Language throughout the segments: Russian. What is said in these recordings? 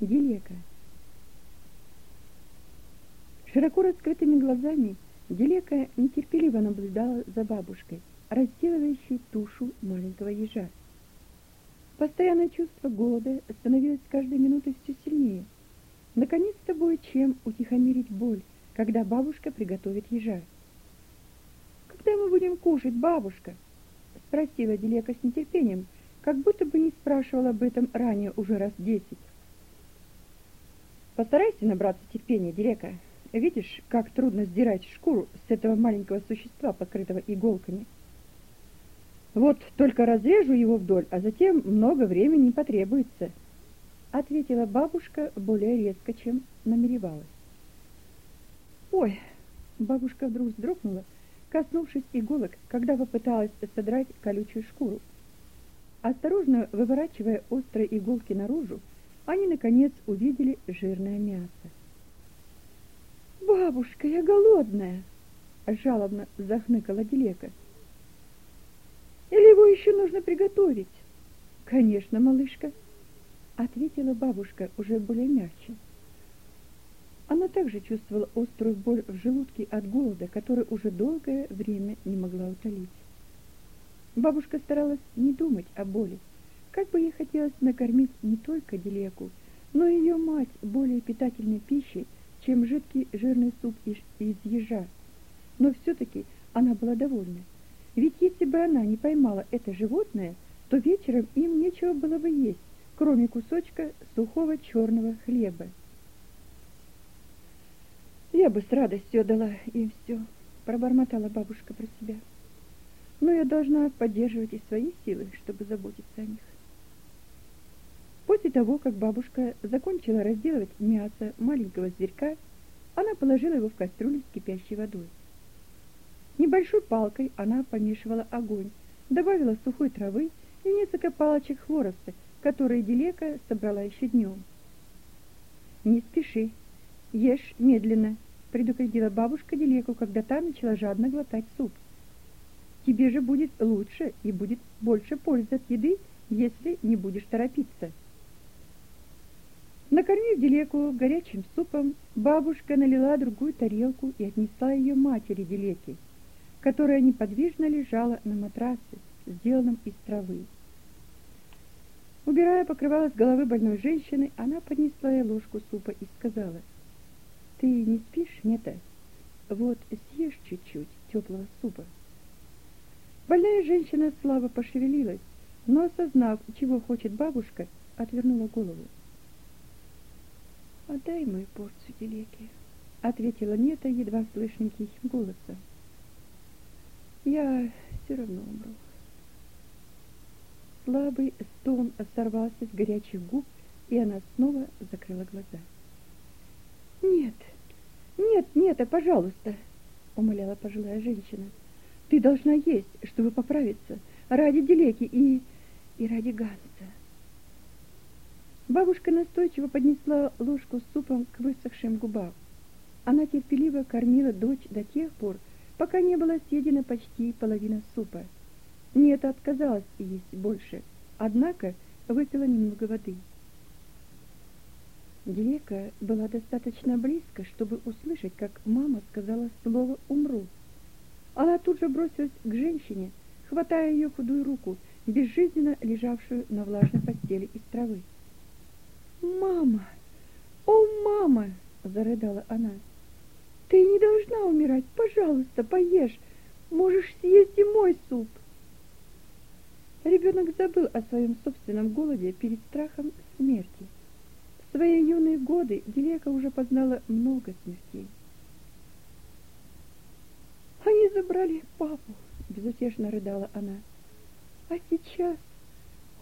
Гелека. Широко раскрытыми глазами Гелека нетерпеливо наблюдала за бабушкой, разделывающей тушу маленького ежа. Постоянное чувство голода становилось с каждой минутой все сильнее. Наконец-то будет чем утихомирить боль, когда бабушка приготовит ежа. «Когда мы будем кушать, бабушка?» — спросила Делека с нетерпением, как будто бы не спрашивала об этом ранее уже раз десять. «Постарайся набраться терпения, Делека. Видишь, как трудно сдирать шкуру с этого маленького существа, покрытого иголками?» Вот только разрежу его вдоль, а затем много времени потребуется, ответила бабушка более резко, чем намеревалась. Ой, бабушка вдруг вздрогнула, коснувшись иголок, когда попыталась содрать колючую шкуру. Осторожно выворачивая острые иголки наружу, они наконец увидели жирное мясо. Бабушка, я голодная, жалобно захныкала Делека. Или его еще нужно приготовить? Конечно, малышка, ответила бабушка уже более мягче. Она также чувствовала острую боль в желудке от голода, который уже долгое время не могла утолить. Бабушка старалась не думать о боли. Как бы ей хотелось накормить не только Делеку, но и ее мать более питательной пищей, чем жидкий жирный суп из, из ежа. Но все таки она была довольна. Ведь если бы она не поймала это животное, то вечером им нечего было бы есть, кроме кусочка сухого черного хлеба. Я бы с радостью дала им все, пробормотала бабушка про себя. Но я должна поддерживать и свои силы, чтобы заботиться о них. После того, как бабушка закончила разделывать мясо маленького зверька, она положила его в кастрюлю с кипящей водой. Небольшой палкой она помешивала огонь, добавила сухой травы и несколько палочек хвороста, которые Делека собрала еще днем. «Не спеши, ешь медленно», — предупредила бабушка Делеку, когда та начала жадно глотать суп. «Тебе же будет лучше и будет больше пользы от еды, если не будешь торопиться». Накормив Делеку горячим супом, бабушка налила другую тарелку и отнесла ее матери Делеке которая неподвижно лежала на матрасе, сделанном из травы. Убирая покрывало с головы больной женщины, она поднесла ей ложку супа и сказала: "Ты не спишь, нет? Вот съешь чуть-чуть теплого супа". Больная женщина слабо пошевелилась, но осознав, чего хочет бабушка, отвернула голову. "Отдай мою порцию делеки", ответила Нета едва слышным тихим голосом. Я все равно умру. Слабый стон сорвался с горячих губ, и она снова закрыла глаза. Нет. Нет, нет, а пожалуйста, умоляла пожилая женщина. Ты должна есть, чтобы поправиться, ради Делеки и и ради Ганса. Бабушка настойчиво поднесла ложку с супом к высохшим губам. Она терпеливо кормила дочь до тех пор, пока не была съедена почти половина супа. Нет, отказалась есть больше, однако выпила немного воды. Делека была достаточно близко, чтобы услышать, как мама сказала слово «умру». Она тут же бросилась к женщине, хватая ее худую руку, безжизненно лежавшую на влажной постели из травы. «Мама! О, мама!» — зарыдала она. Ты не должна умирать. Пожалуйста, поешь. Можешь съесть и мой суп. Ребенок забыл о своем собственном голоде перед страхом смерти. В свои юные годы Делека уже познала много смертей. Они забрали папу, безутешно рыдала она. А сейчас?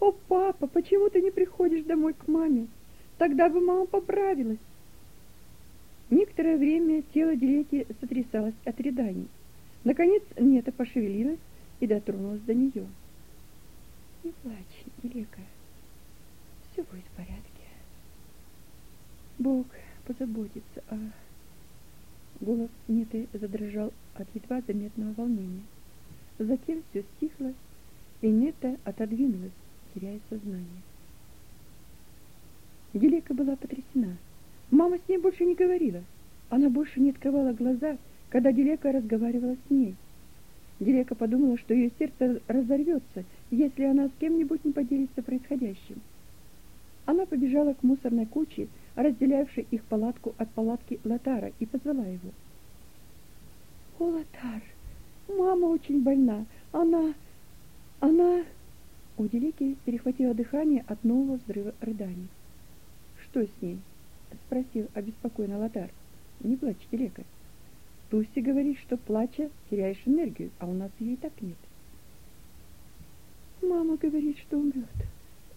О, папа, почему ты не приходишь домой к маме? Тогда бы мама поправилась. Некоторое время тело Делеки сотрясалось от рыданий. Наконец Нета пошевелилась и дотронулась до нее. Не плачь, Делека. Все будет в порядке. Бог позаботится о Голос Неты задрожал от едва заметного волнения. Затем все стихло, и Нета отодвинулась, теряя сознание. Гелика была потрясена. Мама с ней больше не говорила. Она больше не открывала глаза, когда Гелека разговаривала с ней. Гелека подумала, что ее сердце разорвется, если она с кем-нибудь не поделится происходящим. Она побежала к мусорной куче, разделявшей их палатку от палатки Латара, и позвала его. «О, Латар, мама очень больна. Она... она...» У Делики перехватило дыхание от нового взрыва рыданий. «Что с ней?» — спросил обеспокоенно Латар. «Не плачь, Делека. Туси говорит, что плача теряешь энергию, а у нас ее и так нет». «Мама говорит, что умрет.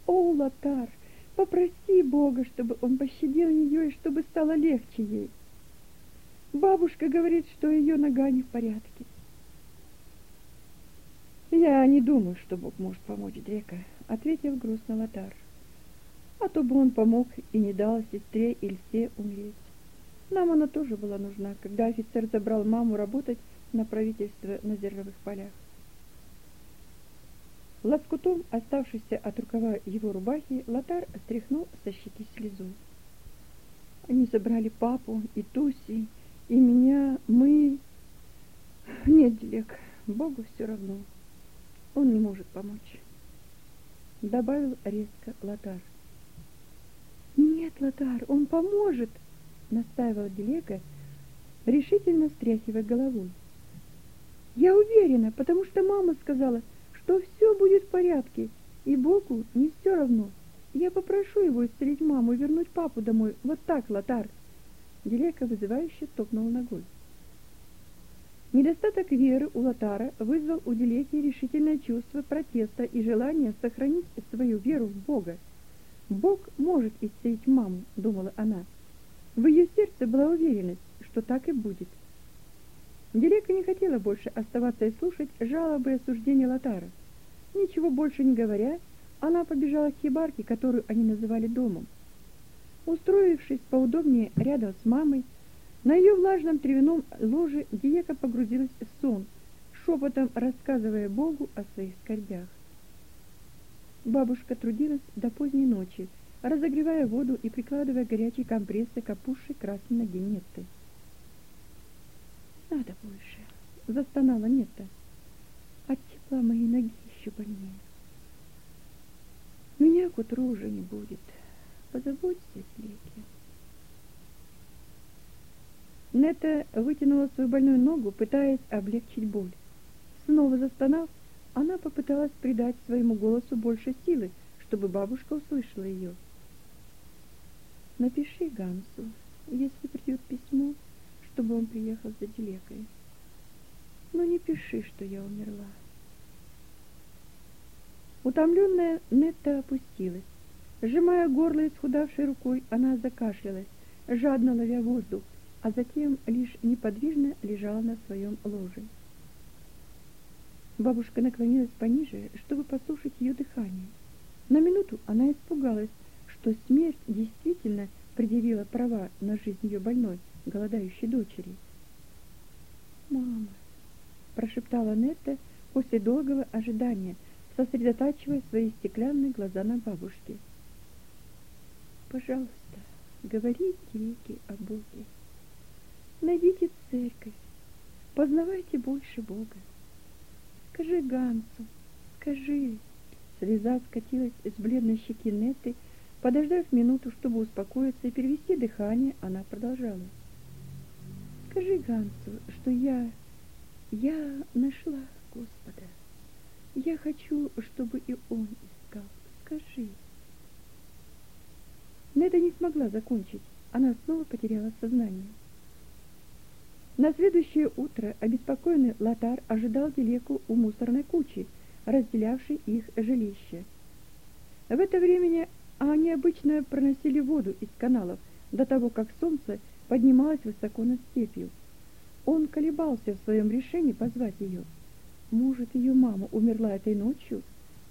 О, Латар, попроси Бога, чтобы он пощадил ее и чтобы стало легче ей. Бабушка говорит, что ее нога не в порядке. Я не думаю, что Бог может помочь Дрека, ответил грустно Лотар. А то бы он помог и не дал сестре Ильсе умереть. Нам она тоже была нужна, когда офицер забрал маму работать на правительство на зерновых полях. Лоскутом, оставшийся от рукава его рубахи, Лотар стряхнул со щеки слезу. Они забрали папу и Туси, и меня, мы... Нет, Дилек, Богу все равно. Он не может помочь. Добавил резко Лотар. Нет, Лотар, он поможет, настаивал Дилека, решительно встряхивая головой. Я уверена, потому что мама сказала, что все будет в порядке, и Богу не все равно. Я попрошу его исцелить маму и вернуть папу домой. Вот так, Лотар. Дилека вызывающе топнул ногой. Недостаток веры у Латара вызвал у Дилеки решительное чувство протеста и желание сохранить свою веру в Бога. Бог может исцелить маму, думала она. В ее сердце была уверенность, что так и будет. Дилека не хотела больше оставаться и слушать жалобы и осуждения Латара. Ничего больше не говоря, она побежала к хибарке, которую они называли домом. Устроившись поудобнее рядом с мамой, на ее влажном травяном ложе Диека погрузилась в сон, шепотом рассказывая Богу о своих скорбях. Бабушка трудилась до поздней ночи, разогревая воду и прикладывая горячие компрессы к опухшей красной ноге Нетты. «Надо больше!» — застонала Нетта. «От тепла моей ноги еще больнее. Меня к утру уже не будет. Позаботься, Леки». Нета вытянула свою больную ногу, пытаясь облегчить боль. Снова застонав, она попыталась придать своему голосу больше силы, чтобы бабушка услышала ее. Напиши Гансу, если придет письмо, чтобы он приехал за Делекой. Но не пиши, что я умерла. Утомленная Нетта опустилась. Сжимая горло исхудавшей рукой, она закашлялась, жадно ловя воздух, а затем лишь неподвижно лежала на своем ложе. Бабушка наклонилась пониже, чтобы послушать ее дыхание. На минуту она испугалась, что смерть действительно предъявила права на жизнь ее больной, голодающей дочери. «Мама!» – прошептала Нетта после долгого ожидания, сосредотачивая свои стеклянные глаза на бабушке. «Пожалуйста, говорите реки о Боге». Найдите церковь, познавайте больше Бога. Скажи Гансу, скажи. Слеза скатилась с бледной щеки Нетты, подождав минуту, чтобы успокоиться и перевести дыхание, она продолжала. Скажи Гансу, что я... я нашла Господа. Я хочу, чтобы и он искал. Скажи. Нета не смогла закончить. Она снова потеряла сознание. На следующее утро обеспокоенный Лотар ожидал Делеку у мусорной кучи, разделявшей их жилище. В это время они обычно проносили воду из каналов до того, как солнце поднималось высоко над степью. Он колебался в своем решении позвать ее. Может, ее мама умерла этой ночью?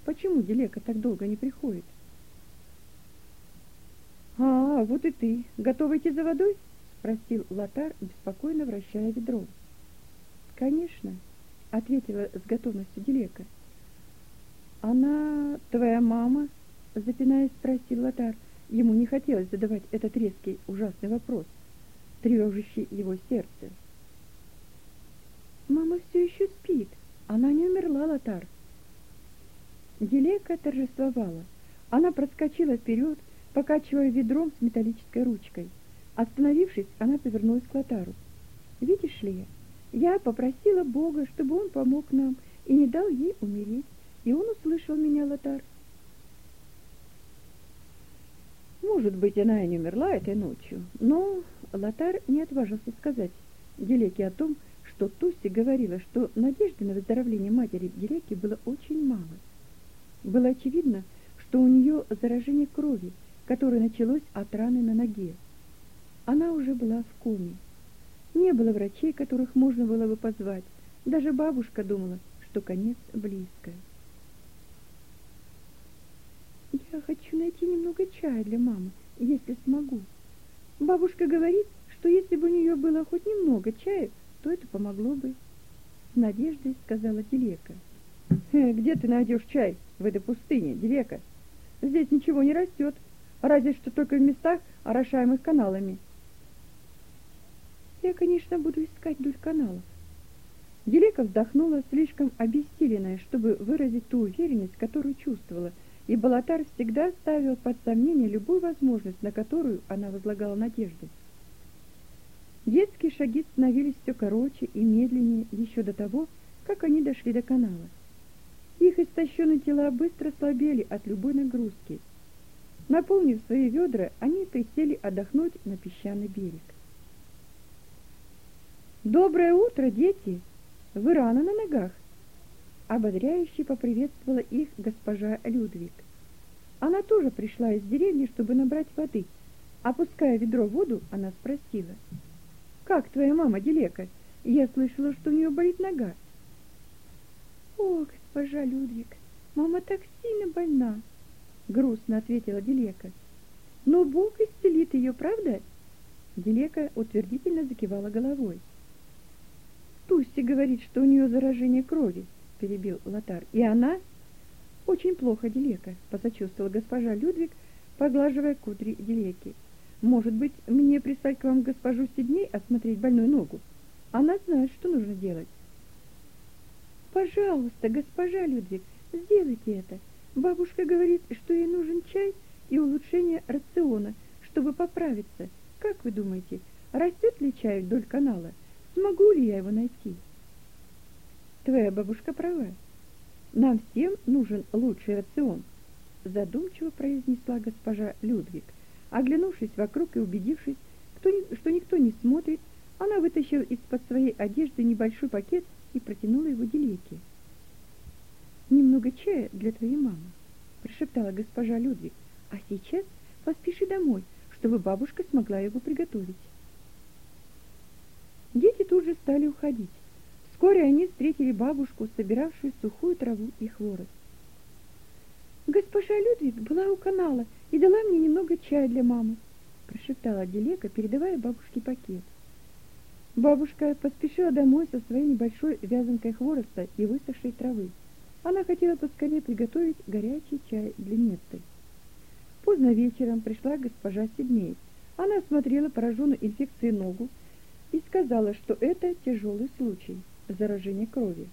Почему Делека так долго не приходит? А, вот и ты. Готова идти за водой? Спросил Лотар, беспокойно вращая ведро. Конечно, ответила с готовностью Делека. Она твоя мама? запинаясь, спросил Лотар. Ему не хотелось задавать этот резкий, ужасный вопрос, тревожащий его сердце. «Мама все еще спит. Она не умерла, Лотар». Делека торжествовала. Она проскочила вперед, покачивая ведром с металлической ручкой. Остановившись, она повернулась к Лотару. «Видишь ли, я попросила Бога, чтобы он помог нам и не дал ей умереть, и он услышал меня, Лотар». Может быть, она и не умерла этой ночью, но Лотар не отважился сказать Гелеке о том, что Туси говорила, что надежды на выздоровление матери Гелеки было очень мало. Было очевидно, что у нее заражение крови, которое началось от раны на ноге. Она уже была в коме. Не было врачей, которых можно было бы позвать. Даже бабушка думала, что конец близко. Я хочу найти немного чая для мамы, если смогу. Бабушка говорит, что если бы у нее было хоть немного чая, то это помогло бы. С надеждой сказала Дилека. Где ты найдешь чай в этой пустыне, Дилека? Здесь ничего не растет, разве что только в местах, орошаемых каналами. Я, конечно, буду искать вдоль каналов. Дилека вздохнула, слишком обессиленная, чтобы выразить ту уверенность, которую чувствовала – и Балатар всегда ставил под сомнение любую возможность, на которую она возлагала надежды. Детские шаги становились все короче и медленнее еще до того, как они дошли до канала. Их истощенные тела быстро слабели от любой нагрузки. Наполнив свои ведра, они присели отдохнуть на песчаный берег. «Доброе утро, дети! Вы рано на ногах!» Ободряюще поприветствовала их госпожа Людвиг. Она тоже пришла из деревни, чтобы набрать воды. Опуская ведро в воду, она спросила. «Как твоя мама, Делека? Я слышала, что у нее болит нога». «О, госпожа Людвиг, мама так сильно больна!» Грустно ответила Делека. «Но Бог исцелит ее, правда?» Делека утвердительно закивала головой. «Тусси говорит, что у нее заражение крови», — перебил Лотар. «И она очень плохо, Делека, посочувствовала госпожа Людвиг, поглаживая кудри Делеки. Может быть, мне прислать к вам госпожу Сидней осмотреть больную ногу? Она знает, что нужно делать. Пожалуйста, госпожа Людвиг, сделайте это. Бабушка говорит, что ей нужен чай и улучшение рациона, чтобы поправиться. Как вы думаете, растет ли чай вдоль канала? Смогу ли я его найти? Твоя бабушка права. Нам всем нужен лучший рацион, задумчиво произнесла госпожа Людвиг. Оглянувшись вокруг и убедившись, что никто не смотрит, она вытащила из-под своей одежды небольшой пакет и протянула его Делеке. «Немного чая для твоей мамы», — прошептала госпожа Людвиг. «А сейчас поспеши домой, чтобы бабушка смогла его приготовить». Тут же стали уходить. Вскоре они встретили бабушку, собиравшую сухую траву и хворост. «Госпожа Людвиг была у канала и дала мне немного чая для мамы», прошептала Делека, передавая бабушке пакет. Бабушка поспешила домой со своей небольшой вязанкой хвороста и высохшей травы. Она хотела поскорее приготовить горячий чай для Метты. Поздно вечером пришла госпожа Сидней. Она осмотрела пораженную инфекцией ногу и сказала, что это тяжелый случай заражение крови.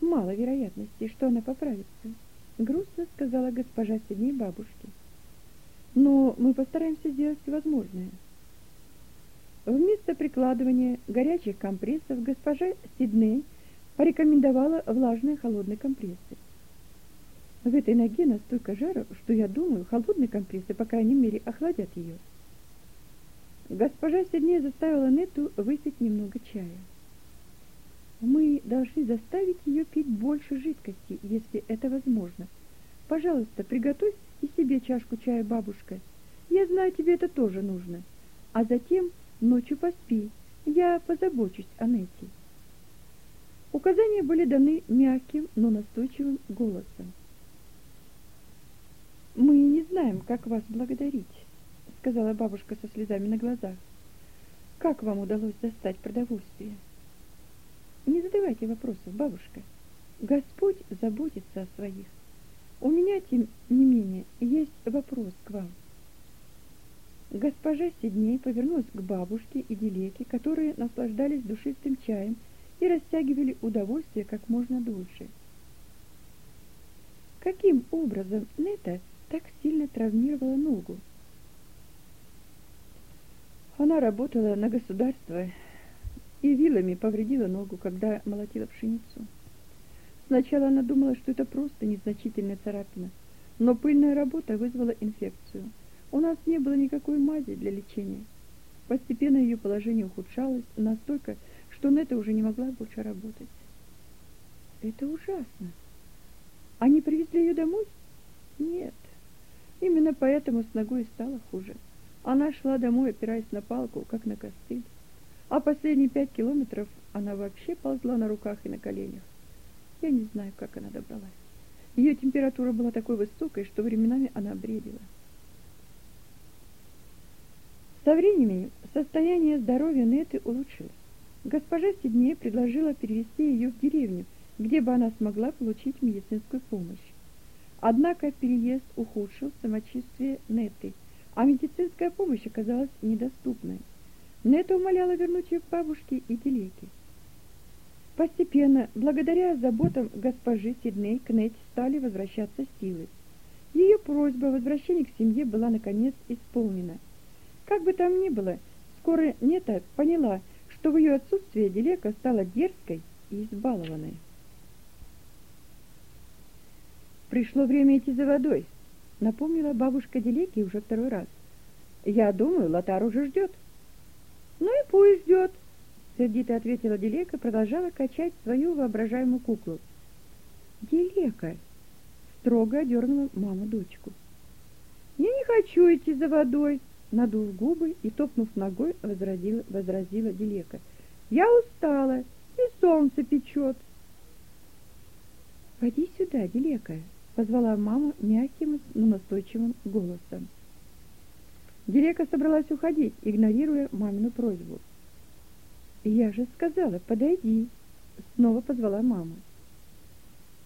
Мало вероятности, что она поправится, грустно сказала госпожа Сидней бабушке. Но мы постараемся сделать возможное. Вместо прикладывания горячих компрессов госпожа Сидней порекомендовала влажные холодные компрессы. В этой ноге настолько жару, что я думаю, холодные компрессы, по крайней мере, охладят ее. Госпожа Сидней заставила Нету выпить немного чая. Мы должны заставить ее пить больше жидкости, если это возможно. Пожалуйста, приготовь и себе чашку чая, бабушка. Я знаю, тебе это тоже нужно. А затем ночью поспи. Я позабочусь о Нете. Указания были даны мягким, но настойчивым голосом. Мы не знаем, как вас благодарить сказала бабушка со слезами на глазах. Как вам удалось достать продовольствие? Не задавайте вопросов, бабушка. Господь заботится о своих. У меня, тем не менее, есть вопрос к вам. Госпожа Сидней повернулась к бабушке и Делеке, которые наслаждались душистым чаем и растягивали удовольствие как можно дольше. Каким образом Нета так сильно травмировала ногу? Она работала на государство и вилами повредила ногу, когда молотила пшеницу. Сначала она думала, что это просто незначительная царапина, но пыльная работа вызвала инфекцию. У нас не было никакой мази для лечения. Постепенно ее положение ухудшалось настолько, что Нета уже не могла больше работать. Это ужасно. Они привезли ее домой? Нет. Именно поэтому с ногой стало хуже. Она шла домой, опираясь на палку, как на костыль. А последние пять километров она вообще ползла на руках и на коленях. Я не знаю, как она добралась. Ее температура была такой высокой, что временами она бредила. Со временем состояние здоровья Неты улучшилось. Госпожа Сидней предложила перевести ее в деревню, где бы она смогла получить медицинскую помощь. Однако переезд ухудшил самочувствие Неты, а медицинская помощь оказалась недоступной. Нета умоляла вернуть ее к бабушке и Телеке. Постепенно, благодаря заботам госпожи Сидней, к Нете стали возвращаться силы. Ее просьба о возвращении к семье была наконец исполнена – как бы там ни было, скоро Нета поняла, что в ее отсутствие Делека стала дерзкой и избалованной. Пришло время идти за водой, напомнила бабушка Делеки уже второй раз. Я думаю, Лотар уже ждет. Ну и пусть ждет, сердито ответила Делека, продолжала качать свою воображаемую куклу. Делека строго одернула мама дочку. Я не хочу идти за водой, надув губы и топнув ногой, возразила, возразила Делека. Я устала, и солнце печет. Пойди сюда, Делека, позвала мама мягким, но настойчивым голосом. Делека собралась уходить, игнорируя мамину просьбу. Я же сказала, подойди, снова позвала мама.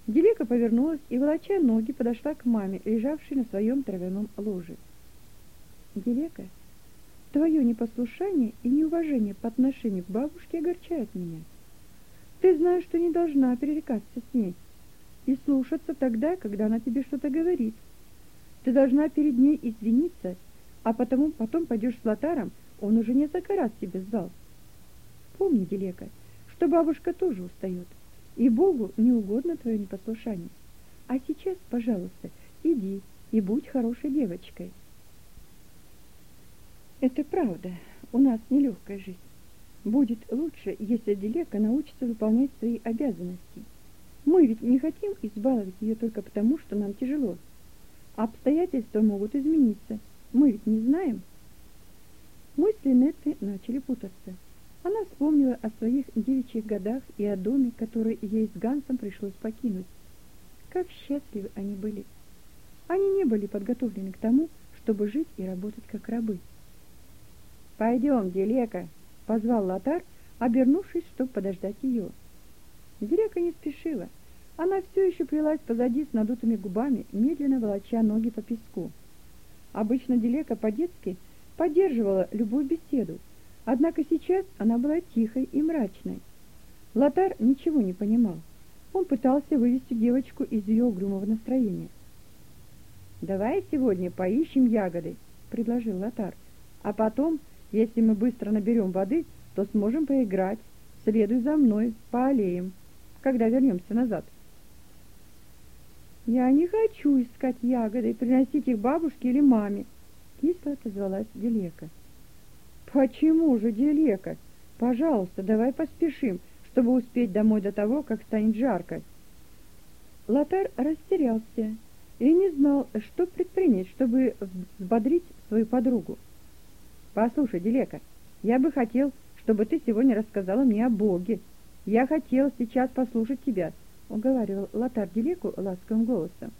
Делека повернулась и, волоча ноги, подошла к маме, лежавшей на своем травяном ложе. Делека, твое непослушание и неуважение по отношению к бабушке огорчают меня. Ты знаешь, что не должна перерекаться с ней и слушаться тогда, когда она тебе что-то говорит. Ты должна перед ней извиниться, а потому потом пойдешь с Лотаром, он уже несколько раз тебя звал. Помни, Делека, что бабушка тоже устает, и Богу не угодно твое непослушание. А сейчас, пожалуйста, иди и будь хорошей девочкой. Это правда. У нас нелегкая жизнь. Будет лучше, если Делека научится выполнять свои обязанности. Мы ведь не хотим избаловать ее только потому, что нам тяжело. Обстоятельства могут измениться. Мы ведь не знаем. Мысли Нетты начали путаться. Она вспомнила о своих девичьих годах и о доме, который ей с Гансом пришлось покинуть. Как счастливы они были. Они не были подготовлены к тому, чтобы жить и работать как рабы. Пойдем, Делека, позвал Лотар, обернувшись, чтобы подождать ее. Делека не спешила. Она все еще плелась позади с надутыми губами, медленно волоча ноги по песку. Обычно Делека по-детски поддерживала любую беседу, однако сейчас она была тихой и мрачной. Лотар ничего не понимал. Он пытался вывести девочку из ее угрюмого настроения. «Давай сегодня поищем ягоды», — предложил Лотар, «а потом если мы быстро наберем воды, то сможем поиграть. Следуй за мной по аллеям, когда вернемся назад. Я не хочу искать ягоды и приносить их бабушке или маме, кисло отозвалась Делека. Почему же, Делека? Пожалуйста, давай поспешим, чтобы успеть домой до того, как станет жарко. Лотар растерялся и не знал, что предпринять, чтобы взбодрить свою подругу. Послушай, Делека, я бы хотел, чтобы ты сегодня рассказала мне о Боге. Я хотел сейчас послушать тебя, уговаривал Лотар Делеку ласковым голосом.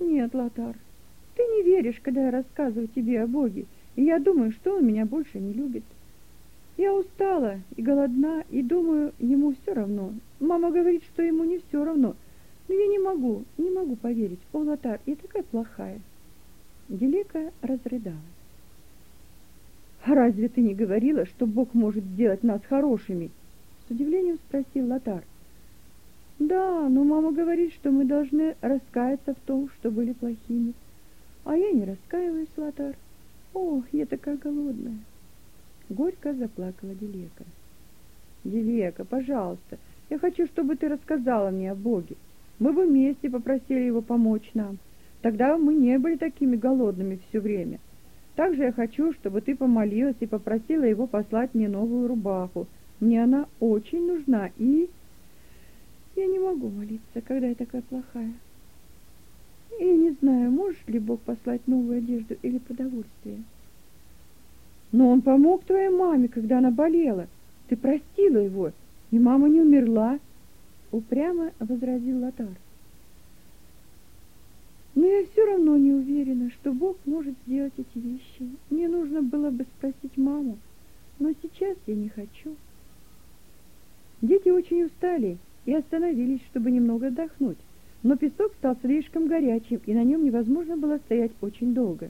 Нет, Лотар, ты не веришь, когда я рассказываю тебе о Боге, и я думаю, что он меня больше не любит. Я устала и голодна, и думаю, ему все равно. Мама говорит, что ему не все равно, Но я не могу, не могу поверить. О, Лотар, я такая плохая. Делека разрыдалась. «А разве ты не говорила, что Бог может сделать нас хорошими?» С удивлением спросил Лотар. «Да, но мама говорит, что мы должны раскаяться в том, что были плохими. А я не раскаиваюсь, Лотар. О, я такая голодная!» Горько заплакала Делека. «Делека, пожалуйста, я хочу, чтобы ты рассказала мне о Боге. Мы бы вместе попросили его помочь нам. Тогда мы не были такими голодными все время. Также я хочу, чтобы ты помолилась и попросила его послать мне новую рубаху. Мне она очень нужна, и... Я не могу молиться, когда я такая плохая. И не знаю, может ли Бог послать новую одежду или продовольствие. Но он помог твоей маме, когда она болела. Ты простила его, и мама не умерла, упрямо возразил Лотар. Но я все равно не уверена, что Бог может сделать эти вещи. Мне нужно было бы спросить маму, но сейчас я не хочу. Дети очень устали и остановились, чтобы немного отдохнуть, но песок стал слишком горячим, и на нем невозможно было стоять очень долго.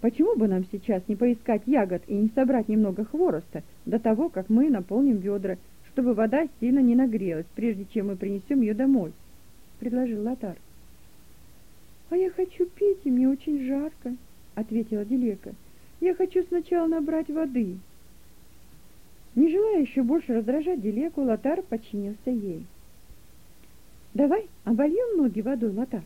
Почему бы нам сейчас не поискать ягод и не собрать немного хвороста до того, как мы наполним ведра, чтобы вода сильно не нагрелась, прежде чем мы принесем ее домой? — предложил Лотар. «А я хочу пить, и мне очень жарко», — ответила Делека. «Я хочу сначала набрать воды». Не желая еще больше раздражать Делеку, Лотар подчинился ей. «Давай обольем ноги водой, Лотар.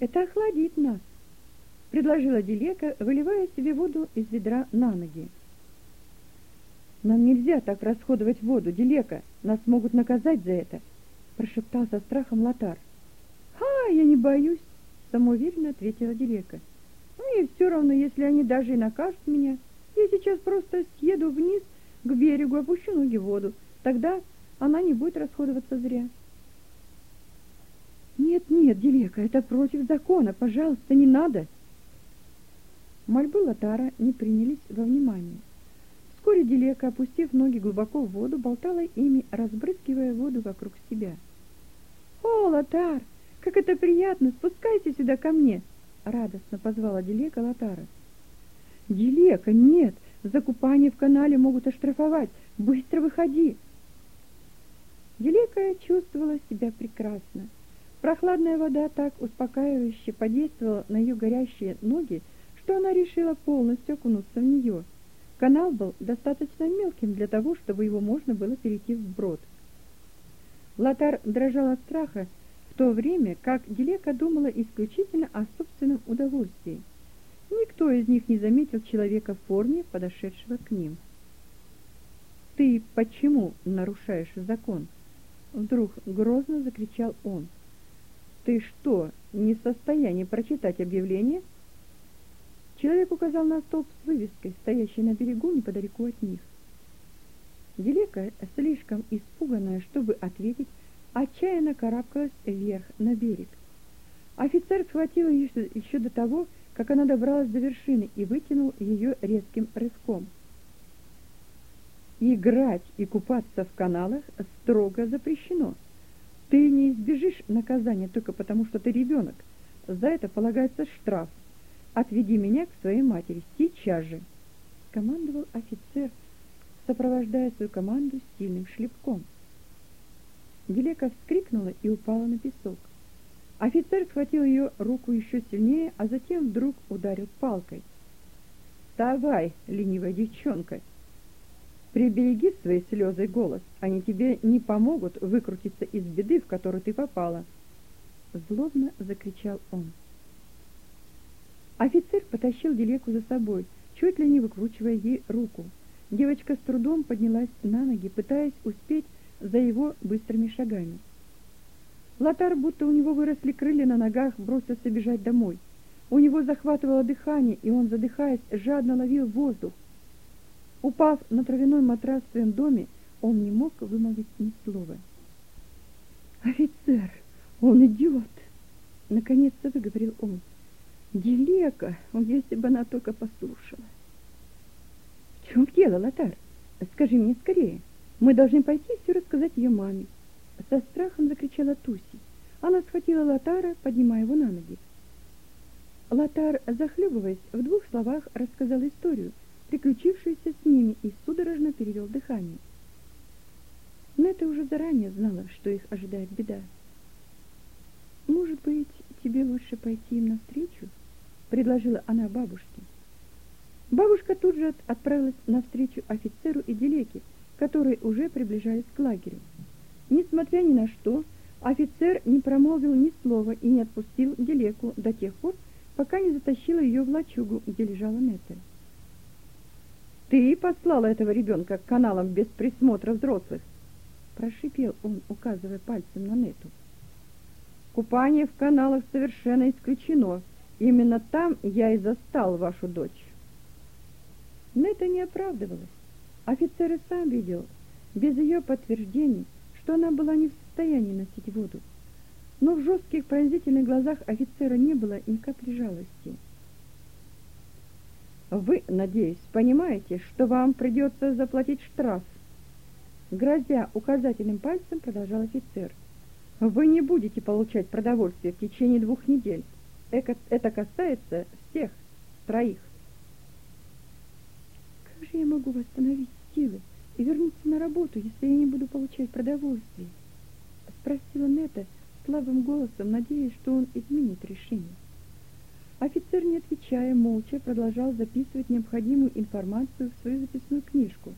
Это охладит нас», — предложила Делека, выливая себе воду из ведра на ноги. «Нам нельзя так расходовать воду, Делека. Нас могут наказать за это», — прошептал со страхом Лотар. «Ха, я не боюсь», — самоуверенно ответила Делека. «Мне все равно, если они даже и накажут меня. Я сейчас просто съеду вниз к берегу, опущу ноги в воду. Тогда она не будет расходоваться зря». «Нет, нет, Делека, это против закона. Пожалуйста, не надо!» Мольбы Латара не принялись во внимание. Вскоре Делека, опустив ноги глубоко в воду, болтала ими, разбрызгивая воду вокруг себя. «О, Латар, как это приятно! Спускайся сюда ко мне!» Радостно позвала Делека Латара. «Делека, нет! За купание в канале могут оштрафовать! Быстро выходи!» Делека чувствовала себя прекрасно. Прохладная вода так успокаивающе подействовала на ее горящие ноги, что она решила полностью окунуться в нее. Канал был достаточно мелким для того, чтобы его можно было перейти вброд. Латар дрожал от страха то время как Делека думала исключительно о собственном удовольствии. Никто из них не заметил человека в форме, подошедшего к ним. «Ты почему нарушаешь закон?» Вдруг грозно закричал он. «Ты что, не в состоянии прочитать объявление?» Человек указал на столб с вывеской, стоящий на берегу неподалеку от них. Делека, слишком испуганная, чтобы ответить, отчаянно карабкалась вверх на берег. Офицер схватил ее еще до того, как она добралась до вершины и вытянул ее резким рывком. Играть и купаться в каналах строго запрещено. Ты не избежишь наказания только потому, что ты ребенок. За это полагается штраф. Отведи меня к своей матери сейчас же, командовал офицер, сопровождая свою команду сильным шлепком. Делека вскрикнула и упала на песок. Офицер схватил ее руку еще сильнее, а затем вдруг ударил палкой. «Вставай, ленивая девчонка! Прибереги свои слезы и голос, они тебе не помогут выкрутиться из беды, в которую ты попала!» Злобно закричал он. Офицер потащил Делеку за собой, чуть ли не выкручивая ей руку. Девочка с трудом поднялась на ноги, пытаясь успеть за его быстрыми шагами. Лотар, будто у него выросли крылья на ногах, бросился бежать домой. У него захватывало дыхание, и он, задыхаясь, жадно ловил воздух. Упав на травяной матрас в своем доме, он не мог вымолвить ни слова. «Офицер, он идет!» Наконец-то выговорил он. «Делека, если бы она только послушала!» «В чем дело, Лотар? Скажи мне скорее!» Мы должны пойти и все рассказать ее маме, со страхом закричала Туси. Она схватила Латара, поднимая его на ноги. Латар, захлебываясь, в двух словах рассказал историю, приключившуюся с ними, и судорожно перевел дыхание. Нета уже заранее знала, что их ожидает беда. «Может быть, тебе лучше пойти им навстречу?» — предложила она бабушке. Бабушка тут же отправилась навстречу офицеру и Делеке, которые уже приближались к лагерю. Несмотря ни на что, офицер не промолвил ни слова и не отпустил Делеку до тех пор, пока не затащила ее в лачугу, где лежала Нетта. «Ты послала этого ребенка к каналам без присмотра взрослых!» Прошипел он, указывая пальцем на Нету. «Купание в каналах совершенно исключено. Именно там я и застал вашу дочь». Нета не оправдывалась. Офицер и сам видел, без ее подтверждений, что она была не в состоянии носить воду но в жестких пронзительных глазах офицера не было ни капли жалости. Вы, надеюсь, понимаете, что вам придется заплатить штраф. Грозя указательным пальцем, продолжал офицер. Вы не будете получать продовольствие в течение двух недель. Это касается всех троих. Как же я могу восстановить силы и вернуться на работу, если я не буду получать продовольствие? Спросила Нета, слабым голосом, надеясь, что он изменит решение. Офицер, не отвечая, молча продолжал записывать необходимую информацию в свою записную книжку.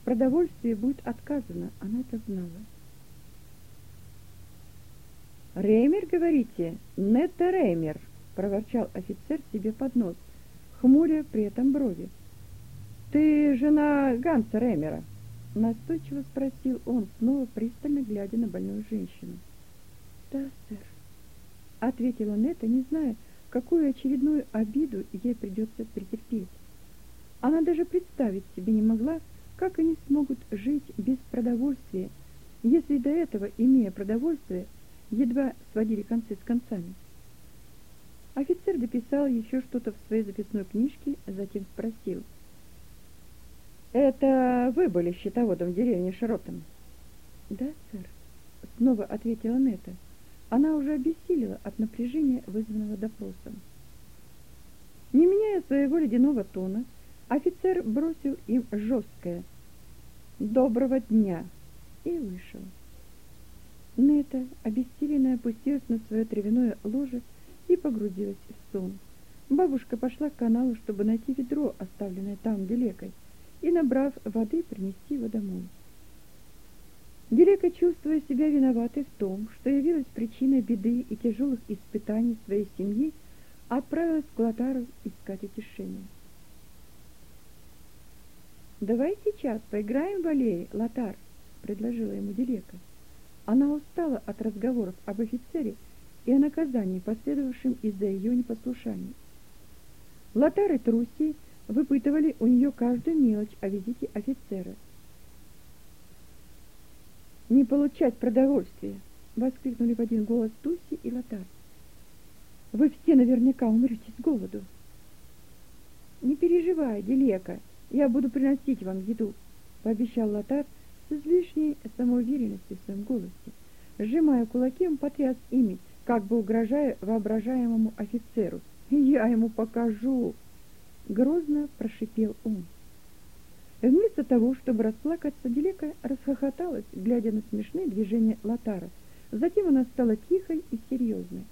В продовольствии будет отказано, она это знала. «Реймер, говорите? Нетта Реймер!» — проворчал офицер себе под нос, хмуря при этом брови. «Ты жена Ганса Реймера?» — настойчиво спросил он, снова пристально глядя на больную женщину. «Да, сэр», — ответила Нета, не зная, какую очередную обиду ей придется претерпеть. Она даже представить себе не могла, как они смогут жить без продовольствия, если до этого, имея продовольствие, едва сводили концы с концами. Офицер дописал еще что-то в своей записной книжке, затем спросил. «Это вы были счетоводом в деревне Шаротом?» «Да, сэр», — снова ответила Нета. Она уже обессилила от напряжения, вызванного допросом. Не меняя своего ледяного тона, офицер бросил им жесткое «Доброго дня!» и вышел. Нета, обессиленная, опустилась на свое травяное ложе и погрузилась в сон. Бабушка пошла к каналу, чтобы найти ведро, оставленное там Делекой, и, набрав воды, принести его домой. Делека, чувствуя себя виноватой в том, что явилась причиной беды и тяжелых испытаний своей семьи, отправилась к Лотару искать утешения. «Давай сейчас поиграем в аллее, Лотар», — предложила ему Делека. Она устала от разговоров об офицере и о наказании, последовавшем из-за ее непослушания. Лотар и Труси выпытывали у нее каждую мелочь о визите офицера — не получать продовольствие, воскликнули в один голос Туси и Лотар. Вы все наверняка умрете с голоду. Не переживай, Делека, я буду приносить вам еду, пообещал Лотар с излишней самоуверенностью в своем голосе. Сжимая кулаки, он потряс ими, как бы угрожая воображаемому офицеру. «Я ему покажу!» Грозно прошипел он. Вместо того, чтобы расплакаться, Делека расхохоталась, глядя на смешные движения Лотара. Затем она стала тихой и серьезной.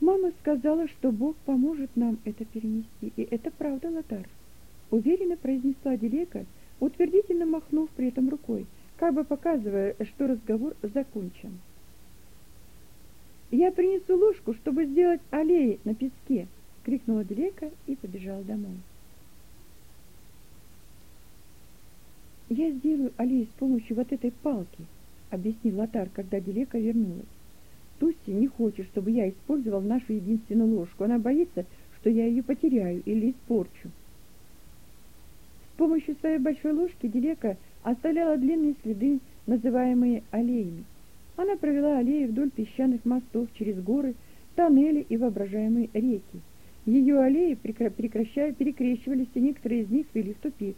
Мама сказала, что Бог поможет нам это перенести, и это правда, Лотар. Уверенно произнесла Делека, утвердительно махнув при этом рукой, как бы показывая, что разговор закончен. «Я принесу ложку, чтобы сделать аллеи на песке!» — крикнула Делека и побежала домой. «Я сделаю аллею с помощью вот этой палки», — объяснил Лотар, когда Делека вернулась. «Тусси не хочет, чтобы я использовал нашу единственную ложку. Она боится, что я ее потеряю или испорчу». С помощью своей большой ложки Делека оставляла длинные следы, называемые аллеями. Она провела аллеи вдоль песчаных мостов, через горы, тоннели и воображаемые реки. Ее аллеи, прекращая, перекрещивались, и некоторые из них вели в тупик.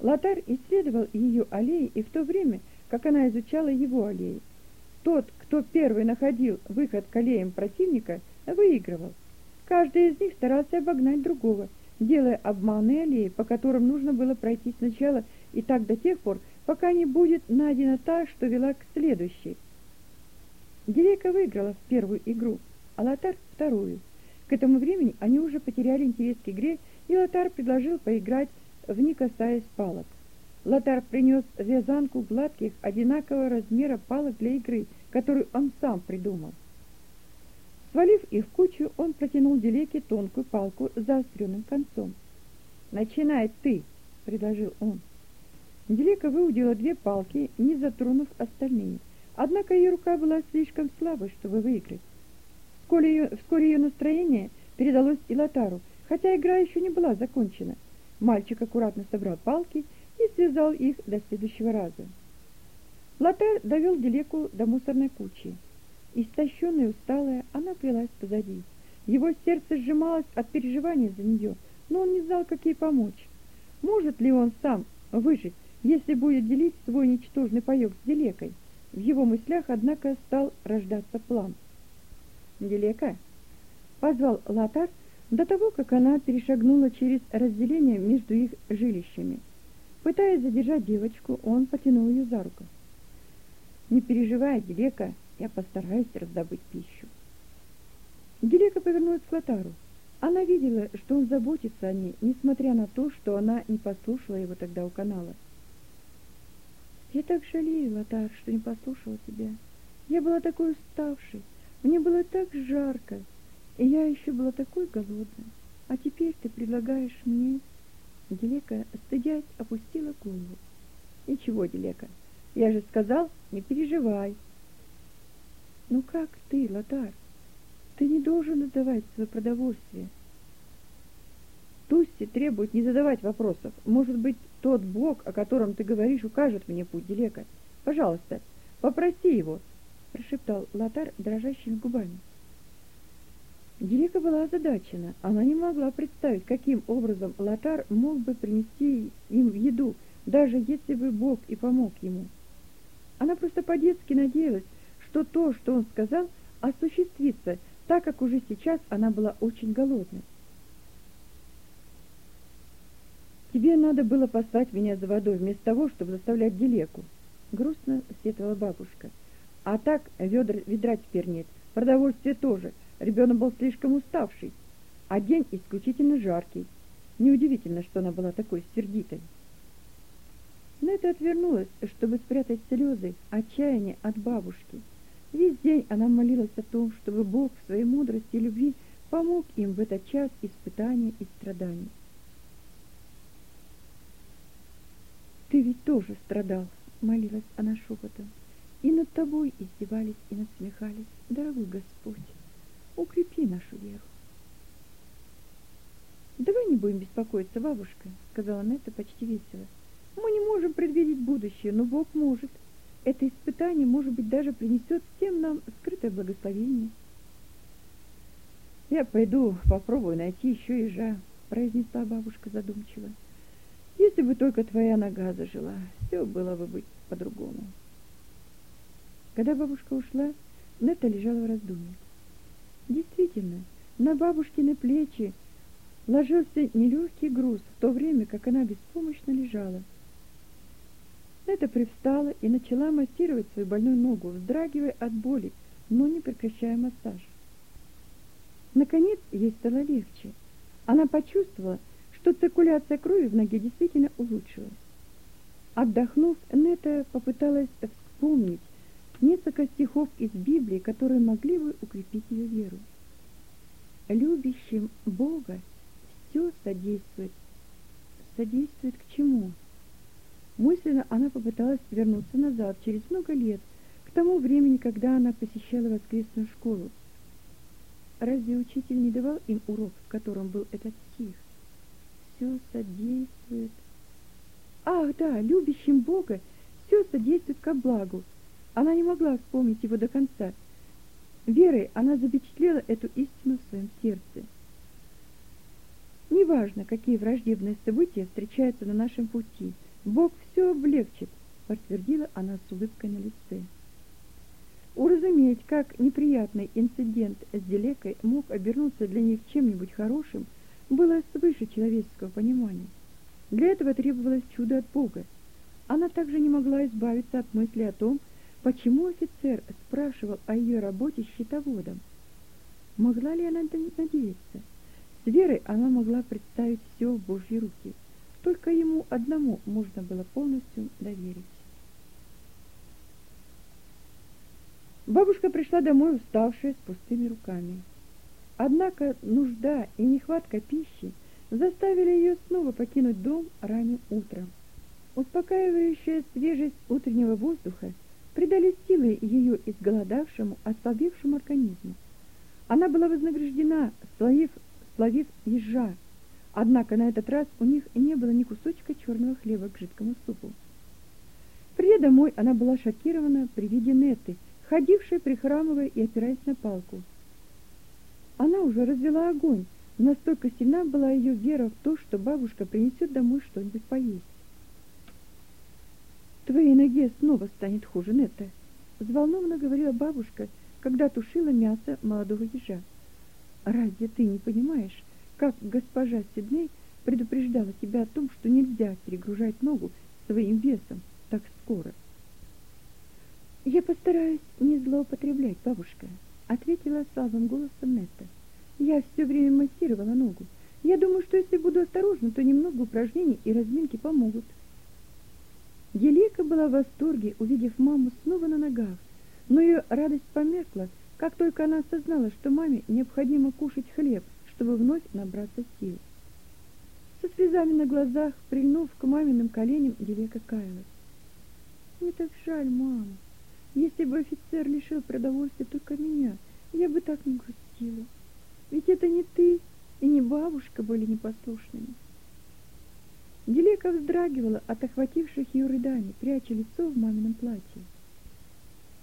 Лотар исследовал ее аллеи и в то время, как она изучала его аллеи. Тот, кто первый находил выход к аллеям противника, выигрывал. Каждый из них старался обогнать другого, делая обманные аллеи, по которым нужно было пройти сначала и так до тех пор, пока не будет найдена та, что вела к следующей. Дилейка выиграла в первую игру, а Лотар — вторую. К этому времени они уже потеряли интерес к игре, и Лотар предложил поиграть в «Не касаясь палок». Лотар принес вязанку гладких, одинакового размера палок для игры, которую он сам придумал. Свалив их в кучу, он протянул Делеке тонкую палку с заостренным концом. «Начинай ты!» — предложил он. Делека выудила две палки, не затронув остальные. Однако ее рука была слишком слабой, чтобы выиграть. Вскоре ее, вскоре ее настроение передалось и Лотару, хотя игра еще не была закончена. Мальчик аккуратно собрал палки и связал их до следующего раза. Лотар довел Делеку до мусорной кучи. Истощенная и усталая, она плелась позади. Его сердце сжималось от переживания за нее, но он не знал, как ей помочь. Может ли он сам выжить, если будет делить свой ничтожный паёк с Делекой? В его мыслях, однако, стал рождаться план. «Делека!» — позвал Лотар до того, как она перешагнула через разделение между их жилищами — Пытаясь задержать девочку, он потянул ее за руку. «Не переживай, Делека, я постараюсь раздобыть пищу». Делека повернулась к Лотару. Она видела, что он заботится о ней, несмотря на то, что она не послушала его тогда у канала. «Я так жалею, Лотар, что не послушала тебя. Я была такой уставшей, мне было так жарко, и я еще была такой голодной. А теперь ты предлагаешь мне Делека, стыдясь, опустила голову. Ничего, Делека, я же сказал, не переживай. Ну как ты, Лотар? Ты не должен отдавать свое продовольствие. Тусси требует не задавать вопросов. Может быть, тот бог, о котором ты говоришь, укажет мне путь, Делека. Пожалуйста, попроси его, прошептал Лотар дрожащими губами. Гелика была озадачена. Она не могла представить, каким образом Лотар мог бы принести им еду, даже если бы Бог и помог ему. Она просто по-детски надеялась, что то, что он сказал, осуществится, так как уже сейчас она была очень голодной. «Тебе надо было послать меня за водой, вместо того, чтобы заставлять Делеку», — грустно сетовала бабушка. «А так ведра, ведра теперь нет, продовольствия тоже». Ребенок был слишком уставший, а день исключительно жаркий. Неудивительно, что она была такой сердитой. Нета отвернулась, чтобы спрятать слезы, отчаяния от бабушки. Весь день она молилась о том, чтобы Бог в своей мудрости и любви помог им в этот час испытаний и страданий. «Ты ведь тоже страдал», — молилась она шепотом. «И над тобой издевались и насмехались, дорогой Господь» укрепи нашу веру. Давай не будем беспокоиться, бабушка, сказала Нетта почти весело. Мы не можем предвидеть будущее, но Бог может. Это испытание, может быть, даже принесет всем нам скрытое благословение. Я пойду попробую найти еще ежа, произнесла бабушка задумчиво. Если бы только твоя нога зажила, все было бы быть по-другому. Когда бабушка ушла, Нетта лежала в раздумье. Действительно, на бабушкины плечи ложился нелегкий груз, в то время как она беспомощно лежала. Это привстала и начала массировать свою больную ногу, вздрагивая от боли, но не прекращая массаж. Наконец, ей стало легче. Она почувствовала, что циркуляция крови в ноге действительно улучшилась. Отдохнув, Нета попыталась вспомнить, несколько стихов из Библии, которые могли бы укрепить ее веру. Любящим Бога все содействует. Содействует к чему? Мысленно она попыталась вернуться назад, через много лет, к тому времени, когда она посещала воскресную школу. Разве учитель не давал им урок, в котором был этот стих? Все содействует. Ах, да, любящим Бога все содействует ко благу, она не могла вспомнить его до конца. Верой она запечатлела эту истину в своем сердце. Неважно, какие враждебные события встречаются на нашем пути, Бог все облегчит, подтвердила она с улыбкой на лице. Уразуметь, как неприятный инцидент с Делекой мог обернуться для них чем-нибудь хорошим, было свыше человеческого понимания. Для этого требовалось чудо от Бога. Она также не могла избавиться от мысли о том, почему офицер спрашивал о ее работе счетоводом. Могла ли она надеяться? С верой она могла представить все в Божьи руки. Только ему одному можно было полностью доверить. Бабушка пришла домой уставшая, с пустыми руками. Однако нужда и нехватка пищи заставили ее снова покинуть дом ранним утром. Успокаивающая свежесть утреннего воздуха придали силы ее изголодавшему, ослабевшему организму. Она была вознаграждена, словив, словив ежа, однако на этот раз у них не было ни кусочка черного хлеба к жидкому супу. Придя домой, она была шокирована при виде Неты, ходившей прихрамывая и опираясь на палку. Она уже развела огонь, настолько сильна была ее вера в то, что бабушка принесет домой что-нибудь поесть. Твоей ноге снова станет хуже, Нетта, взволнованно говорила бабушка, когда тушила мясо молодого ежа. Разве ты не понимаешь, как госпожа Сидней предупреждала тебя о том, что нельзя перегружать ногу своим весом так скоро? Я постараюсь не злоупотреблять, бабушка, ответила слабым голосом Нетта. Я все время массировала ногу. Я думаю, что если буду осторожна, то немного упражнений и разминки помогут. Елека была в восторге, увидев маму снова на ногах, но ее радость померкла, как только она осознала, что маме необходимо кушать хлеб, чтобы вновь набраться сил. Со слезами на глазах, прильнув к маминым коленям, Елека каялась. «Мне так жаль, мама. Если бы офицер лишил продовольствия только меня, я бы так не грустила. Ведь это не ты и не бабушка были непослушными. Делека вздрагивала от охвативших ее рыданий, пряча лицо в мамином платье.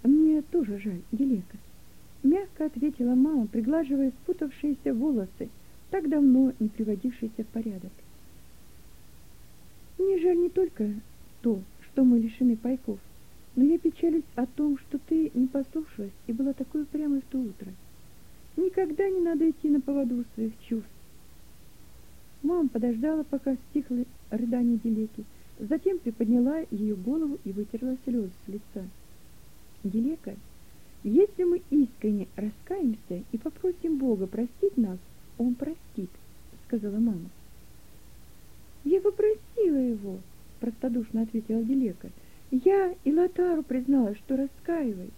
«Мне тоже жаль, Делека», — мягко ответила мама, приглаживая спутавшиеся волосы, так давно не приводившиеся в порядок. «Мне жаль не только то, что мы лишены пайков, но я печалюсь о том, что ты не послушалась и была такой упрямой в то утро. Никогда не надо идти на поводу своих чувств. Мама подождала, пока стихло рыдание Делеки, затем приподняла ее голову и вытерла слезы с лица. Делека, если мы искренне раскаемся и попросим Бога простить нас, Он простит, сказала мама. Я попросила его, простодушно ответила Делека. Я и Латару призналась, что раскаиваюсь.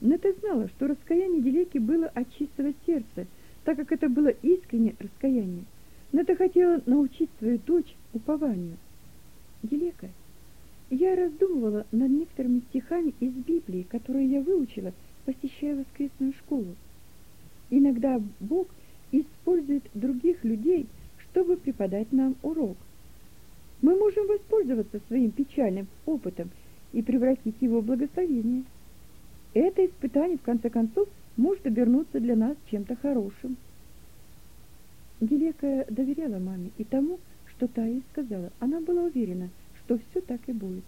Но ты знала, что раскаяние Делеки было от чистого сердца, так как это было искреннее раскаяние. Ната хотела научить свою дочь упованию. Елека, я раздумывала над некоторыми стихами из Библии, которые я выучила, посещая воскресную школу. Иногда Бог использует других людей, чтобы преподать нам урок. Мы можем воспользоваться своим печальным опытом и превратить его в благословение. Это испытание, в конце концов, может обернуться для нас чем-то хорошим. Делека доверяла маме и тому, что та ей сказала. Она была уверена, что все так и будет.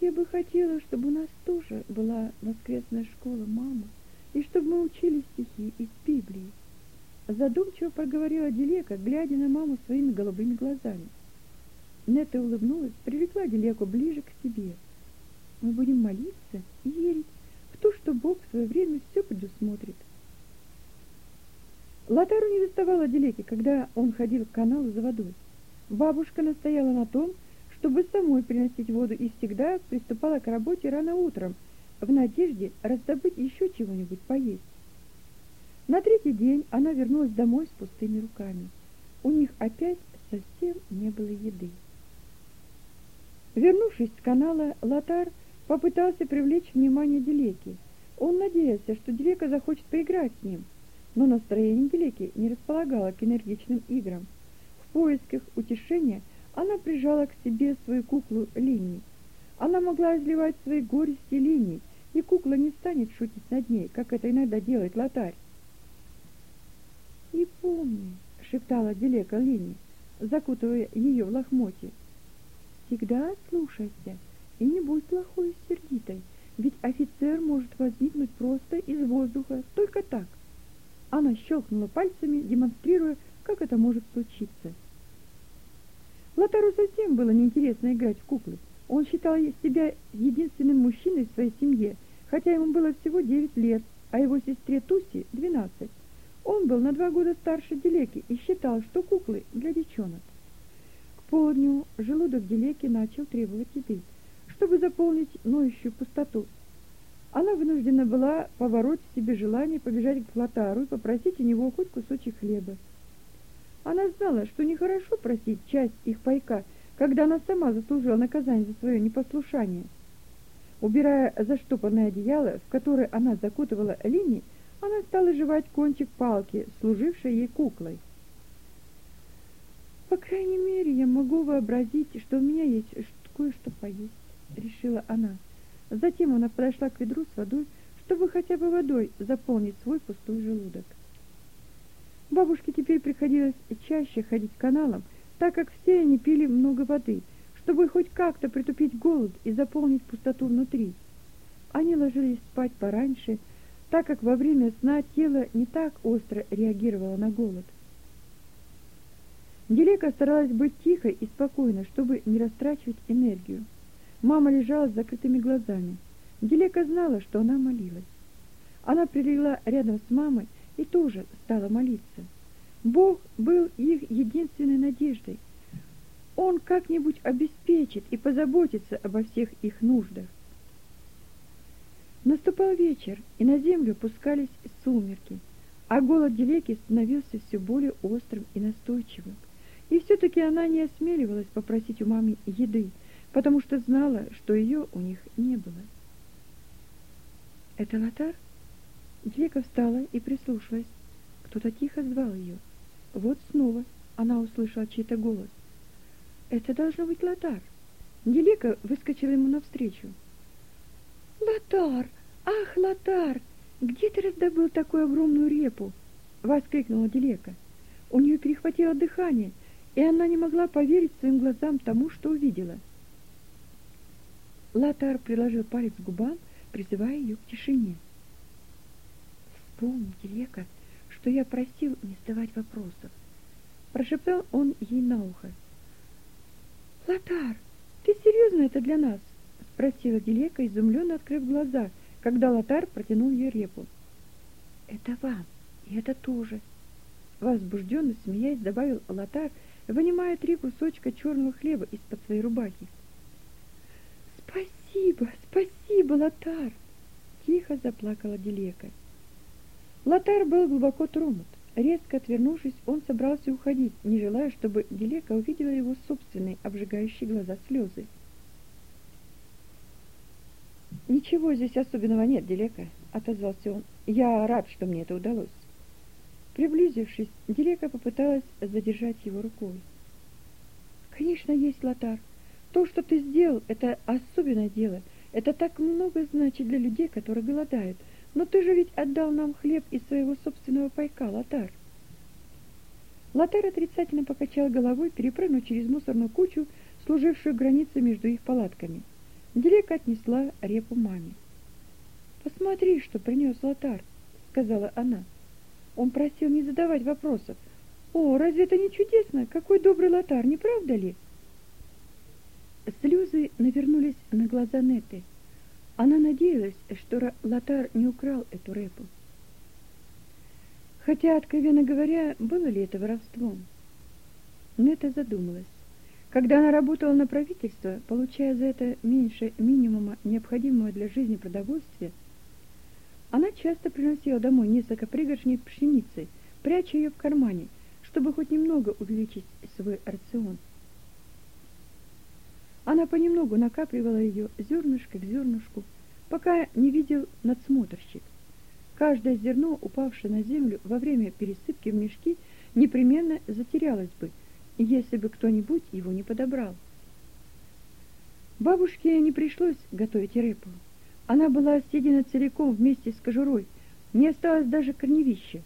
Я бы хотела, чтобы у нас тоже была воскресная школа, мама, и чтобы мы учили стихи из Библии. Задумчиво проговорила Делека, глядя на маму своими голубыми глазами. Нета улыбнулась, привлекла Делеку ближе к себе. Мы будем молиться и верить в то, что Бог в свое время все предусмотрит. Лотару не доставало Делеки, когда он ходил к каналу за водой. Бабушка настояла на том, чтобы самой приносить воду и всегда приступала к работе рано утром, в надежде раздобыть еще чего-нибудь поесть. На третий день она вернулась домой с пустыми руками. У них опять совсем не было еды. Вернувшись с канала, Лотар попытался привлечь внимание Делеки. Он надеялся, что Делека захочет поиграть с ним – но настроение Гелеки не располагало к энергичным играм. В поисках утешения она прижала к себе свою куклу Линни. Она могла изливать свои горести Линни, и кукла не станет шутить над ней, как это иногда делает лотарь. «И помни», — шептала Делека Линни, закутывая ее в лохмотье. Всегда слушайся и не будь плохой и сердитой, ведь офицер может возникнуть просто из воздуха, только так. Она щелкнула пальцами, демонстрируя, как это может случиться. Лотару совсем было неинтересно играть в куклы. Он считал себя единственным мужчиной в своей семье, хотя ему было всего 9 лет, а его сестре Туси 12. Он был на два года старше Делеки и считал, что куклы для девчонок. К полдню желудок Делеки начал требовать еды, чтобы заполнить ноющую пустоту. Она вынуждена была поворотить себе желание побежать к Флотару и попросить у него хоть кусочек хлеба. Она знала, что нехорошо просить часть их пайка, когда она сама заслужила наказание за свое непослушание. Убирая заштопанное одеяло, в которое она закутывала Лини, она стала жевать кончик палки, служившей ей куклой. По крайней мере, я могу вообразить, что у меня есть кое-что поесть, решила она. Затем она подошла к ведру с водой, чтобы хотя бы водой заполнить свой пустой желудок. Бабушке теперь приходилось чаще ходить каналом, так как все они пили много воды, чтобы хоть как-то притупить голод и заполнить пустоту внутри. Они ложились спать пораньше, так как во время сна тело не так остро реагировало на голод. Делека старалась быть тихой и спокойной, чтобы не растрачивать энергию. Мама лежала с закрытыми глазами. Делека знала, что она молилась. Она прилегла рядом с мамой и тоже стала молиться. Бог был их единственной надеждой. Он как-нибудь обеспечит и позаботится обо всех их нуждах. Наступал вечер, и на землю пускались сумерки, а голод Делеки становился все более острым и настойчивым. И все-таки она не осмеливалась попросить у мамы еды, потому что знала, что ее у них не было. «Это Лотар?» Делека встала и прислушалась. Кто-то тихо звал ее. Вот снова она услышала чей-то голос. «Это должно быть Лотар!» Делека выскочила ему навстречу. «Лотар! Ах, Лотар! Где ты раздобыл такую огромную репу?» — воскликнула Делека. У нее перехватило дыхание, и она не могла поверить своим глазам тому, что увидела. Лотар приложил палец к губам, призывая ее к тишине. «Вспомни, Делека, что я просил не задавать вопросов», — прошептал он ей на ухо. «Лотар, ты серьезно это для нас?» — спросила Делека, изумленно открыв глаза — когда Лотар протянул ей репу. «Это вам, и это тоже!» Возбужденно смеясь, добавил Лотар, вынимая три кусочка черного хлеба из-под своей рубахи. «Спасибо, спасибо, Лотар!» Тихо заплакала Делека. Лотар был глубоко тронут. Резко отвернувшись, он собрался уходить, не желая, чтобы Делека увидела его собственные обжигающие глаза слезы. Ничего здесь особенного нет, Делека, отозвался он. Я рад, что мне это удалось. Приблизившись, Делека попыталась задержать его рукой. Конечно, есть Лотар. То, что ты сделал, это особенное дело. Это так много значит для людей, которые голодают. Но ты же ведь отдал нам хлеб из своего собственного пайка, Лотар. Лотар отрицательно покачал головой, перепрыгнув через мусорную кучу, служившую границей между их палатками. Делека отнесла репу маме. «Посмотри, что принес Лотар», — сказала она. Он просил не задавать вопросов. «О, разве это не чудесно? Какой добрый Лотар, не правда ли?» Слезы навернулись на глаза Неты. Она надеялась, что Лотар не украл эту репу. Хотя, откровенно говоря, было ли это воровством? Нета задумалась. Когда она работала на правительство, получая за это меньше минимума необходимого для жизни продовольствия, она часто приносила домой несколько пригоршней пшеницы, пряча ее в кармане, чтобы хоть немного увеличить свой рацион. Она понемногу накапливала ее зернышко к зернышку, пока не видел надсмотрщик. Каждое зерно, упавшее на землю во время пересыпки в мешки, непременно затерялось бы – если бы кто-нибудь его не подобрал. Бабушке не пришлось готовить репу. Она была съедена целиком вместе с кожурой, не осталось даже корневища.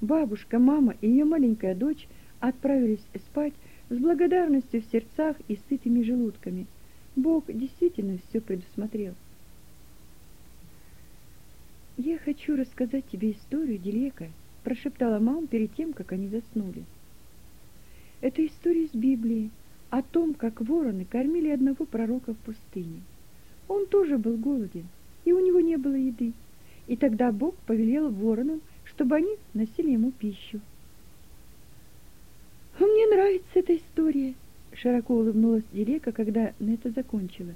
Бабушка, мама и ее маленькая дочь отправились спать, с благодарностью в сердцах и сытыми желудками. Бог действительно все предусмотрел. «Я хочу рассказать тебе историю Дилека», — прошептала мама перед тем, как они заснули. «Это история из Библии о том, как вороны кормили одного пророка в пустыне. Он тоже был голоден, и у него не было еды. И тогда Бог повелел воронам, чтобы они носили ему пищу. «Мне нравится эта история», — широко улыбнулась Дилека, когда Нета закончила.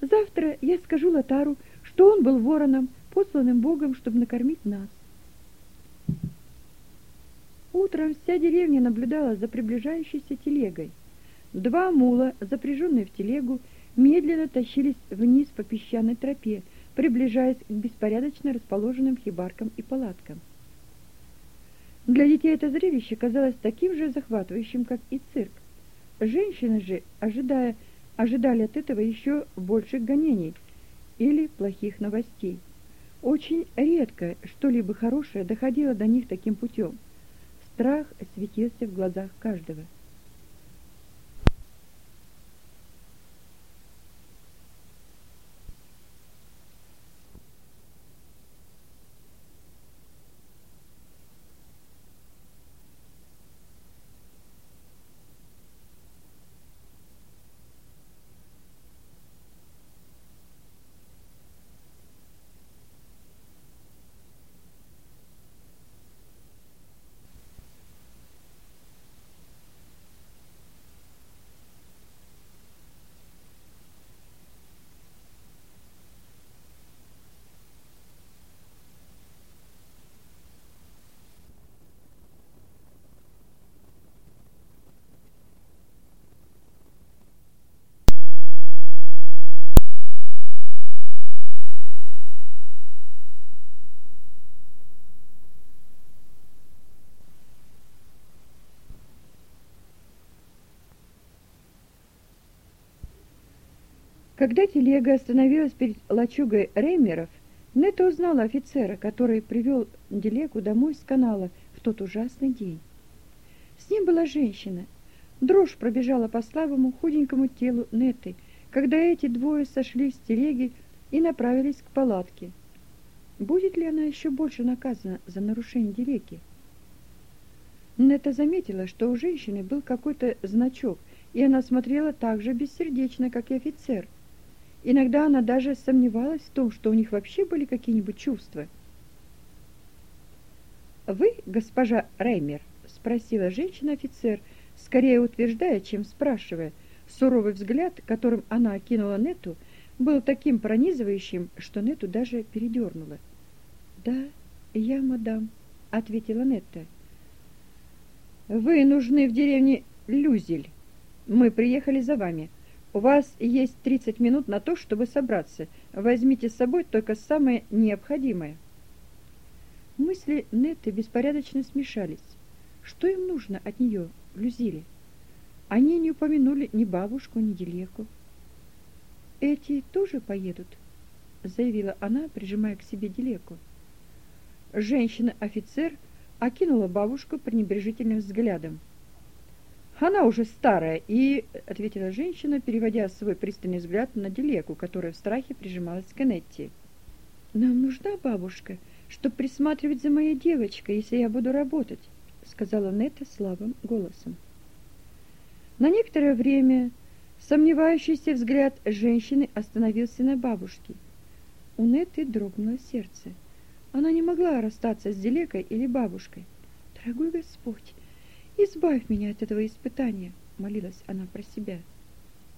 «Завтра я скажу Лотару, что он был вороном, посланным Богом, чтобы накормить нас». Утром вся деревня наблюдала за приближающейся телегой. Два мула, запряженные в телегу, медленно тащились вниз по песчаной тропе, приближаясь к беспорядочно расположенным хибаркам и палаткам. Для детей это зрелище казалось таким же захватывающим, как и цирк. Женщины же, ожидая, ожидали от этого еще больших гонений или плохих новостей. Очень редко что-либо хорошее доходило до них таким путем. Страх светился в глазах каждого. Когда телега остановилась перед лачугой Реймеров, Нета узнала офицера, который привел телегу домой с канала в тот ужасный день. С ним была женщина. Дрожь пробежала по слабому худенькому телу Неты, когда эти двое сошли с телеги и направились к палатке. Будет ли она еще больше наказана за нарушение телеги? Нета заметила, что у женщины был какой-то значок, и она смотрела так же бессердечно, как и офицер. Иногда она даже сомневалась в том, что у них вообще были какие-нибудь чувства. «Вы, госпожа Реймер?» — спросила женщина-офицер, скорее утверждая, чем спрашивая. Суровый взгляд, которым она окинула Нету, был таким пронизывающим, что Нету даже передернула. «Да, я, мадам», — ответила Нетта. «Вы нужны в деревне Люзель. Мы приехали за вами. У вас есть 30 минут на то, чтобы собраться. Возьмите с собой только самое необходимое. Мысли Нетты беспорядочно смешались. Что им нужно от нее, Люзиле? Они не упомянули ни бабушку, ни Делеку. Эти тоже поедут, заявила она, прижимая к себе Делеку. Женщина-офицер окинула бабушку пренебрежительным взглядом. Она уже старая, и ответила женщина, переводя свой пристальный взгляд на Делеку, которая в страхе прижималась к Нетти. Нам нужна бабушка, чтобы присматривать за моей девочкой, если я буду работать, сказала Нетта слабым голосом. На некоторое время сомневающийся взгляд женщины остановился на бабушке. У Нетты дрогнуло сердце. Она не могла расстаться с Делекой или бабушкой. Дорогой Господь, Избавь меня от этого испытания, молилась она про себя.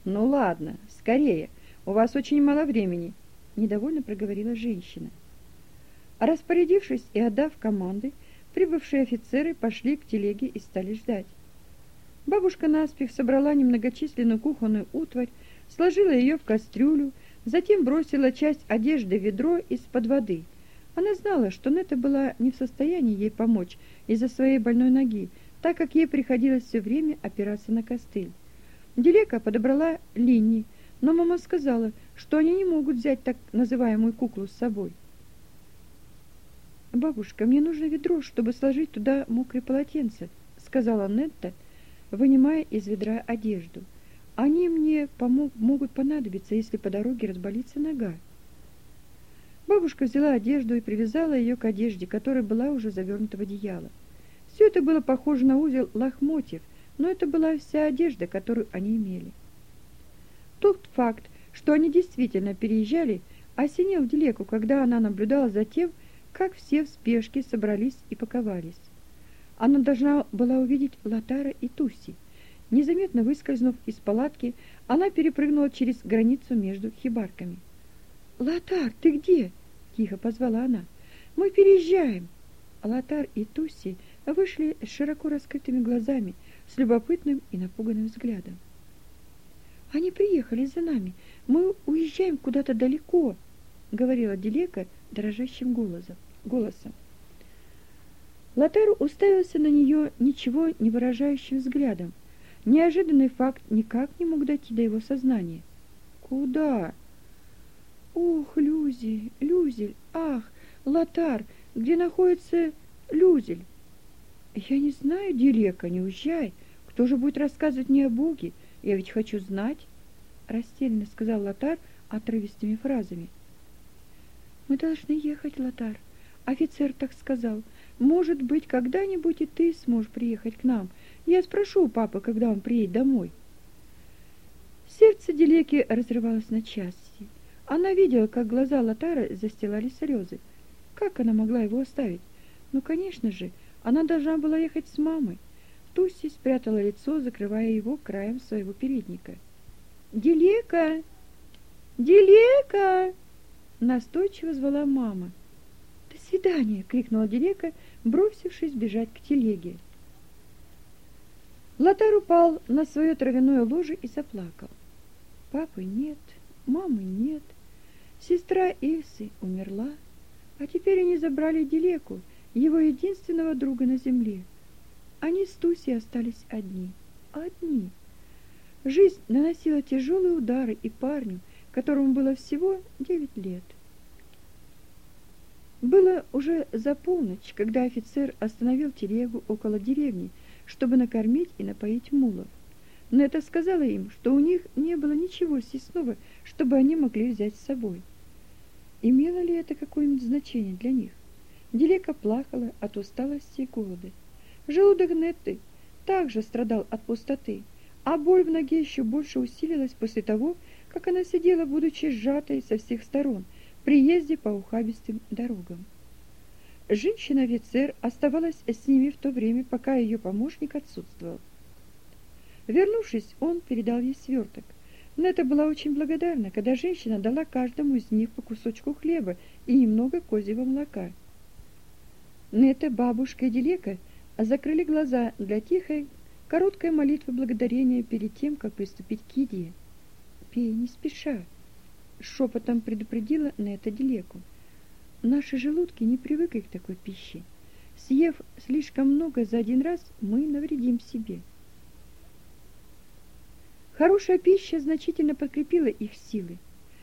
Ну ладно, скорее. У вас очень мало времени, недовольно проговорила женщина. Распорядившись и отдав команды, прибывшие офицеры пошли к телеге и стали ждать. Бабушка наспех собрала немногочисленную кухонную утварь, сложила ее в кастрюлю, затем бросила часть одежды в ведро из-под воды. Она знала, что Нета была не в состоянии ей помочь из-за своей больной ноги, так как ей приходилось все время опираться на костыль. Делека подобрала Линни, но мама сказала, что они не могут взять так называемую куклу с собой. «Бабушка, мне нужно ведро, чтобы сложить туда мокрые полотенца», — сказала Нетта, вынимая из ведра одежду. Они мне помог, могут понадобиться, если по дороге разболится нога. Бабушка взяла одежду и привязала ее к одежде, которая была уже завернута в одеяло. Все это было похоже на узел лохмотьев, но это была вся одежда, которую они имели. Тот факт, что они действительно переезжали, осенил Дилеку, когда она наблюдала за тем, как все в спешке собрались и паковались. Она должна была увидеть Латара и Туси. Незаметно выскользнув из палатки, она перепрыгнула через границу между хибарками. «Латар, ты где?» — тихо позвала она. «Мы переезжаем!» Латар и Туси вышли с широко раскрытыми глазами, с любопытным и напуганным взглядом. «Они приехали за нами. Мы уезжаем куда-то далеко», — говорила Дилека дрожащим голосом. голосом. Латер уставился на нее ничего не выражающим взглядом. Неожиданный факт никак не мог дойти до его сознания. «Куда?» «Ох, Люзи, Люзель, ах, Латар, где находится Люзель?» «Я не знаю, Дилека, не уезжай. Кто же будет рассказывать мне о Боге? Я ведь хочу знать», — растерянно сказал Латар отрывистыми фразами. «Мы должны ехать, Латар. Офицер так сказал. Может быть, когда-нибудь и ты сможешь приехать к нам. Я спрошу у папы, когда он приедет домой». Сердце Делеки разрывалось на части. Она видела, как глаза Латара застилали слезы. Как она могла его оставить? Ну, конечно же, она должна была ехать с мамой. Тусси спрятала лицо, закрывая его краем своего передника. «Делека! Делека!» Настойчиво звала мама. «До свидания!» — крикнула Делека, бросившись бежать к телеге. Лотар упал на свое травяное ложе и заплакал. Папы нет, мамы нет. Сестра Исы умерла, а теперь они забрали Делеку, его единственного друга на земле. Они с Туси остались одни, одни. Жизнь наносила тяжелые удары и парню, которому было всего девять лет. Было уже за полночь, когда офицер остановил телегу около деревни, чтобы накормить и напоить мулов. Но это сказала им, что у них не было ничего съестного, чтобы они могли взять с собой. Имело ли это какое-нибудь значение для них? Делека плакала от усталости и голода. Желудок Нетты также страдал от пустоты, а боль в ноге еще больше усилилась после того, как она сидела, будучи сжатой со всех сторон, при езде по ухабистым дорогам. Женщина-офицер оставалась с ними в то время, пока ее помощник отсутствовал. Вернувшись, он передал ей сверток. Нета была очень благодарна, когда женщина дала каждому из них по кусочку хлеба и немного козьего молока. Нета, бабушка и Делека закрыли глаза для тихой, короткой молитвы благодарения перед тем, как приступить к еде. «Пей не спеша», — шепотом предупредила Нета Делеку. «Наши желудки не привыкли к такой пище. Съев слишком много за один раз, мы навредим себе». Хорошая пища значительно подкрепила их силы.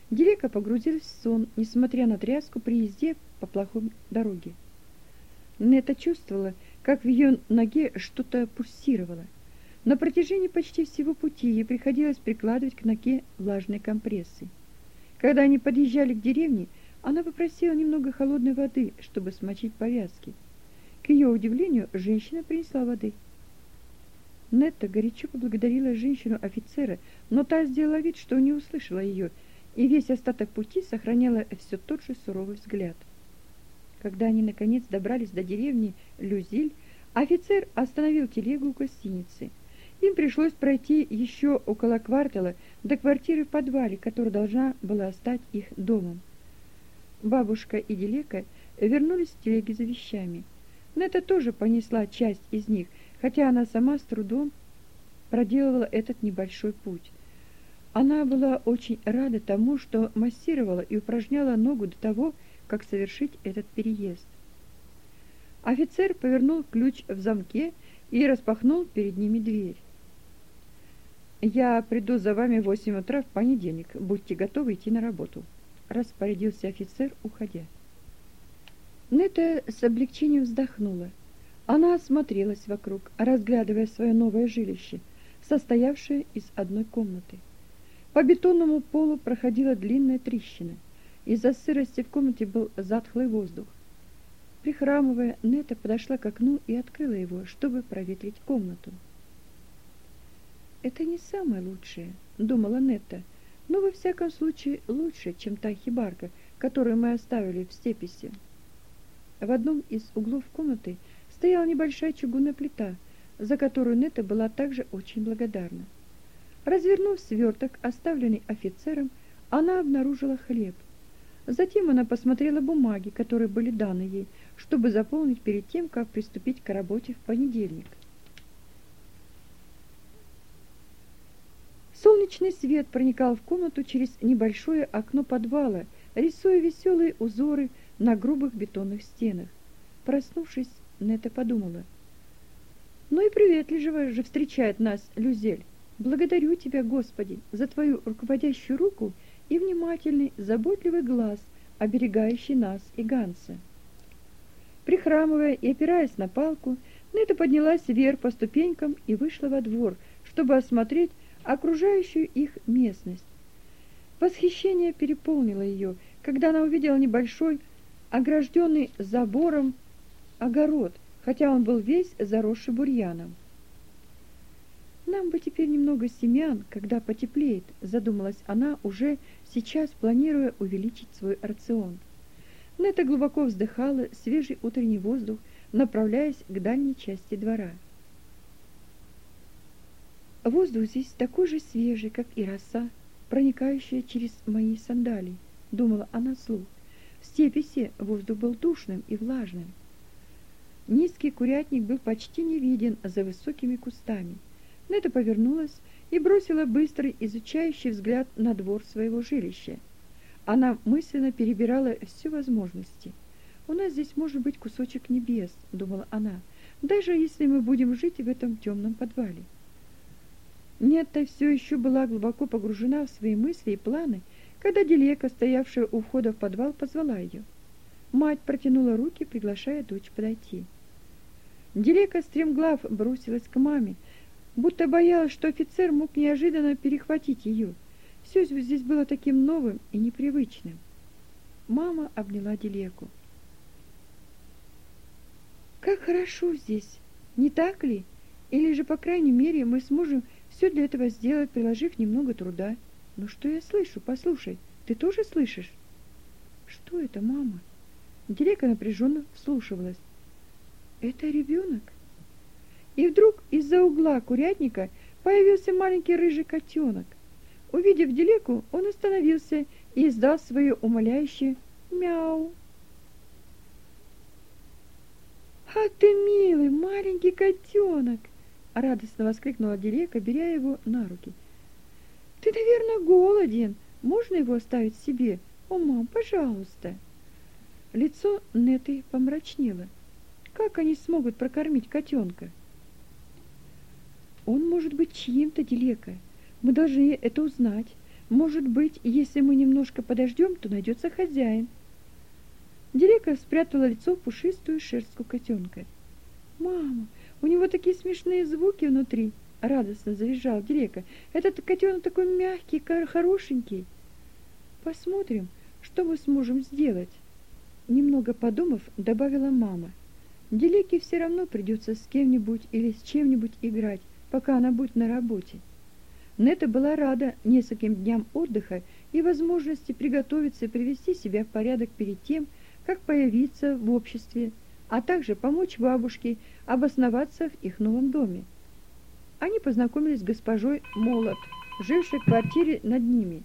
Дилека погрузилась в сон, несмотря на тряску при езде по плохой дороге. Нета чувствовала, как в ее ноге что-то пульсировало. На протяжении почти всего пути ей приходилось прикладывать к ноге влажные компрессы. Когда они подъезжали к деревне, она попросила немного холодной воды, чтобы смочить повязки. К ее удивлению, женщина принесла воды. Нетта горячо поблагодарила женщину-офицера, но та сделала вид, что не услышала ее, и весь остаток пути сохраняла все тот же суровый взгляд. Когда они наконец добрались до деревни Люзиль, офицер остановил телегу у гостиницы. Им пришлось пройти еще около квартала до квартиры в подвале, которая должна была стать их домом. Бабушка и Делека вернулись в телеге за вещами. Нета тоже понесла часть из них – хотя она сама с трудом проделывала этот небольшой путь. Она была очень рада тому, что массировала и упражняла ногу до того, как совершить этот переезд. Офицер повернул ключ в замке и распахнул перед ними дверь. «Я приду за вами в восемь утра в понедельник. Будьте готовы идти на работу», — распорядился офицер, уходя. Нета с облегчением вздохнула. Она осмотрелась вокруг, разглядывая свое новое жилище, состоявшее из одной комнаты. По бетонному полу проходила длинная трещина. Из-за сырости в комнате был затхлый воздух. Прихрамывая, Нета подошла к окну и открыла его, чтобы проветрить комнату. «Это не самое лучшее», — думала Нетта, «но во всяком случае лучше, чем та хибарка, которую мы оставили в степисе». В одном из углов комнаты стояла небольшая чугунная плита, за которую Нетта была также очень благодарна. Развернув сверток, оставленный офицером, она обнаружила хлеб. Затем она посмотрела бумаги, которые были даны ей, чтобы заполнить перед тем, как приступить к работе в понедельник. Солнечный свет проникал в комнату через небольшое окно подвала, рисуя веселые узоры на грубых бетонных стенах. Проснувшись, Нета подумала: "Ну и приветливо же встречает нас Люзель. Благодарю тебя, Господи, за твою руководящую руку и внимательный, заботливый глаз, оберегающий нас и Ганса. Прихрамывая и опираясь на палку, Нета поднялась вверх по ступенькам и вышла во двор, чтобы осмотреть окружающую их местность. Восхищение переполнило ее, когда она увидела небольшой, огражденный забором огород, хотя он был весь заросший бурьяном. Нам бы теперь немного семян, когда потеплеет, задумалась она уже сейчас, планируя увеличить свой рацион. Нета глубоко вздыхала свежий утренний воздух, направляясь к дальней части двора. Воздух здесь такой же свежий, как и роса, проникающая через мои сандалии, думала она вслух. В степи воздух был душным и влажным. Низкий курятник был почти не виден за высокими кустами. Нета повернулась и бросила быстрый изучающий взгляд на двор своего жилища. Она мысленно перебирала все возможности. У нас здесь может быть кусочек небес, думала она, даже если мы будем жить в этом темном подвале. Нетта все еще была глубоко погружена в свои мысли и планы, когда Делека, стоявшая у входа в подвал, позвала ее. Мать протянула руки, приглашая дочь подойти. Делека стремглав бросилась к маме, будто боялась, что офицер мог неожиданно перехватить ее. Все здесь было таким новым и непривычным. Мама обняла Делеку. Как хорошо здесь, не так ли? Или же, по крайней мере, мы сможем все для этого сделать, приложив немного труда. Но что я слышу? Послушай, ты тоже слышишь? Что это, мама? Делека напряженно вслушивалась. Это ребенок? И вдруг из-за угла курятника появился маленький рыжий котенок. Увидев Делеку, он остановился и издал свое умоляющее «мяу». «А ты милый маленький котенок!» — радостно воскликнула Делека, беря его на руки. «Ты, наверное, голоден. Можно его оставить себе? О, мам, пожалуйста!» Лицо Неты помрачнело. Как они смогут прокормить котенка? Он может быть чьим-то Делека. Мы должны это узнать. Может быть, если мы немножко подождем, то найдется хозяин. Делека спрятала лицо в пушистую шерстку котенка. «Мама, у него такие смешные звуки внутри!» Радостно завизжал Делека. «Этот котенок такой мягкий, хорошенький!» «Посмотрим, что мы сможем сделать!» Немного подумав, добавила мама. Делеке все равно придется с кем-нибудь или с чем-нибудь играть, пока она будет на работе. Нета была рада нескольким дням отдыха и возможности приготовиться и привести себя в порядок перед тем, как появиться в обществе, а также помочь бабушке обосноваться в их новом доме. Они познакомились с госпожой Молот, жившей в квартире над ними.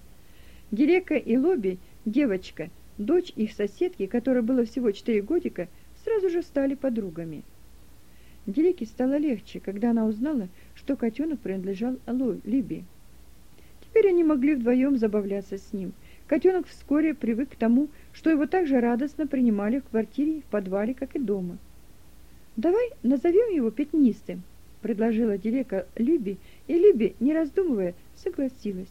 Дирека и Лоби, девочка, дочь их соседки, которой было всего четыре годика, сразу же стали подругами. Делеке стало легче, когда она узнала, что котенок принадлежал Алой, Либи. Теперь они могли вдвоем забавляться с ним. Котенок вскоре привык к тому, что его так же радостно принимали в квартире и в подвале, как и дома. «Давай назовем его Пятнистым», — предложила Дилека Либи, и Либи, не раздумывая, согласилась.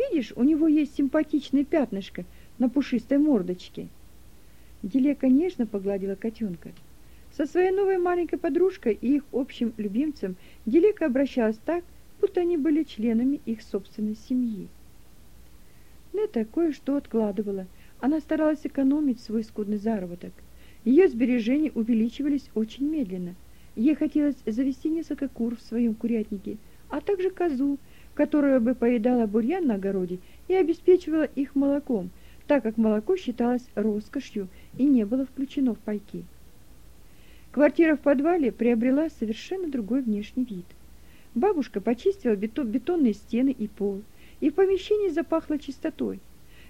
«Видишь, у него есть симпатичное пятнышко на пушистой мордочке». Дилека нежно погладила котенка. Со своей новой маленькой подружкой и их общим любимцем Делека обращалась так, будто они были членами их собственной семьи. Нета кое-что откладывала. Она старалась экономить свой скудный заработок. Ее сбережения увеличивались очень медленно. Ей хотелось завести несколько кур в своем курятнике, а также козу, которая бы поедала бурьян на огороде и обеспечивала их молоком, так как молоко считалось роскошью и не было включено в пайки. Квартира в подвале приобрела совершенно другой внешний вид. Бабушка почистила бетонные стены и пол, и в помещении запахло чистотой.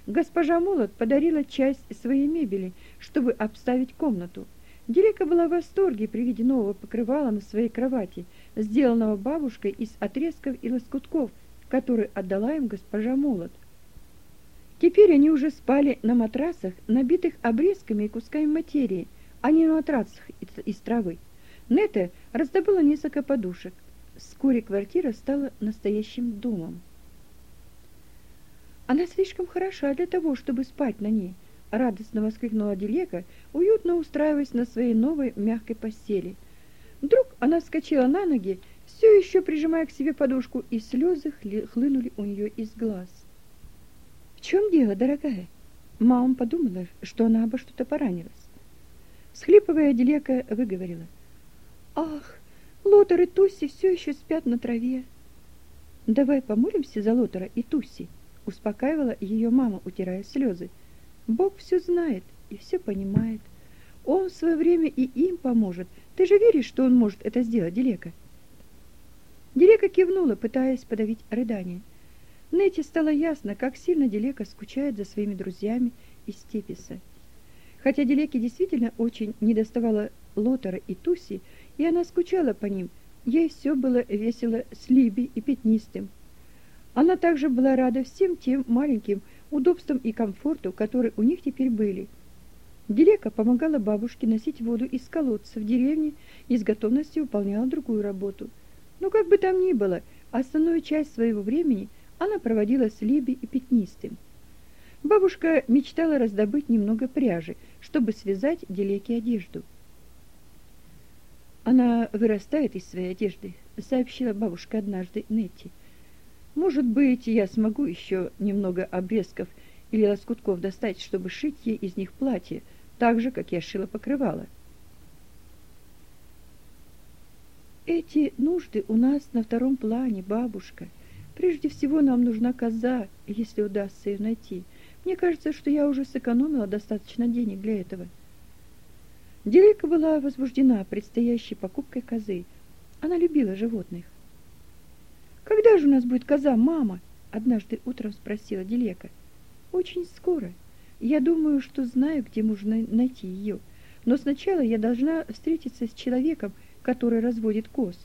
Госпожа Молот подарила часть своей мебели, чтобы обставить комнату. Делика была в восторге при виде нового покрывала на своей кровати, сделанного бабушкой из отрезков и лоскутков, который отдала им госпожа Молот. Теперь они уже спали на матрасах, набитых обрезками и кусками материи, а не на матрасах из травы. Нета раздобыла несколько подушек. Вскоре квартира стала настоящим домом. Она слишком хороша для того, чтобы спать на ней, радостно воскликнула Делека, уютно устраиваясь на своей новой мягкой постели. Вдруг она вскочила на ноги, все еще прижимая к себе подушку, и слезы хлынули у нее из глаз. В чем дело, дорогая? Мама подумала, что она обо что-то поранилась. Схлипывая, Делека выговорила: "Ах, Лотер и Тусси все еще спят на траве. Давай помолимся за Лотера и Тусси", успокаивала ее мама, утирая слезы. "Бог все знает и все понимает. Он в свое время и им поможет. Ты же веришь, что он может это сделать, Делека?" Делека кивнула, пытаясь подавить рыдание. Нете стало ясно, как сильно Делека скучает за своими друзьями из Степиса. Хотя Делеке действительно очень недоставало Лотера и Туси, и она скучала по ним, ей все было весело с Либи и Пятнистым. Она также была рада всем тем маленьким удобствам и комфорту, которые у них теперь были. Делека помогала бабушке носить воду из колодца в деревне и с готовностью выполняла другую работу. Но как бы там ни было, основную часть своего времени – она проводила с Либи и Пятнистым. Бабушка мечтала раздобыть немного пряжи, чтобы связать Делеке одежду. Она вырастает из своей одежды, сообщила бабушка однажды Нетти. Может быть, я смогу еще немного обрезков или лоскутков достать, чтобы шить ей из них платье, так же, как я шила покрывало. Эти нужды у нас на втором плане, бабушка, Прежде всего нам нужна коза, если удастся ее найти. Мне кажется, что я уже сэкономила достаточно денег для этого. Делика была возбуждена предстоящей покупкой козы. Она любила животных. Когда же у нас будет коза, мама? однажды утром спросила Делека. Очень скоро. Я думаю, что знаю, где можно найти ее. Но сначала я должна встретиться с человеком, который разводит коз.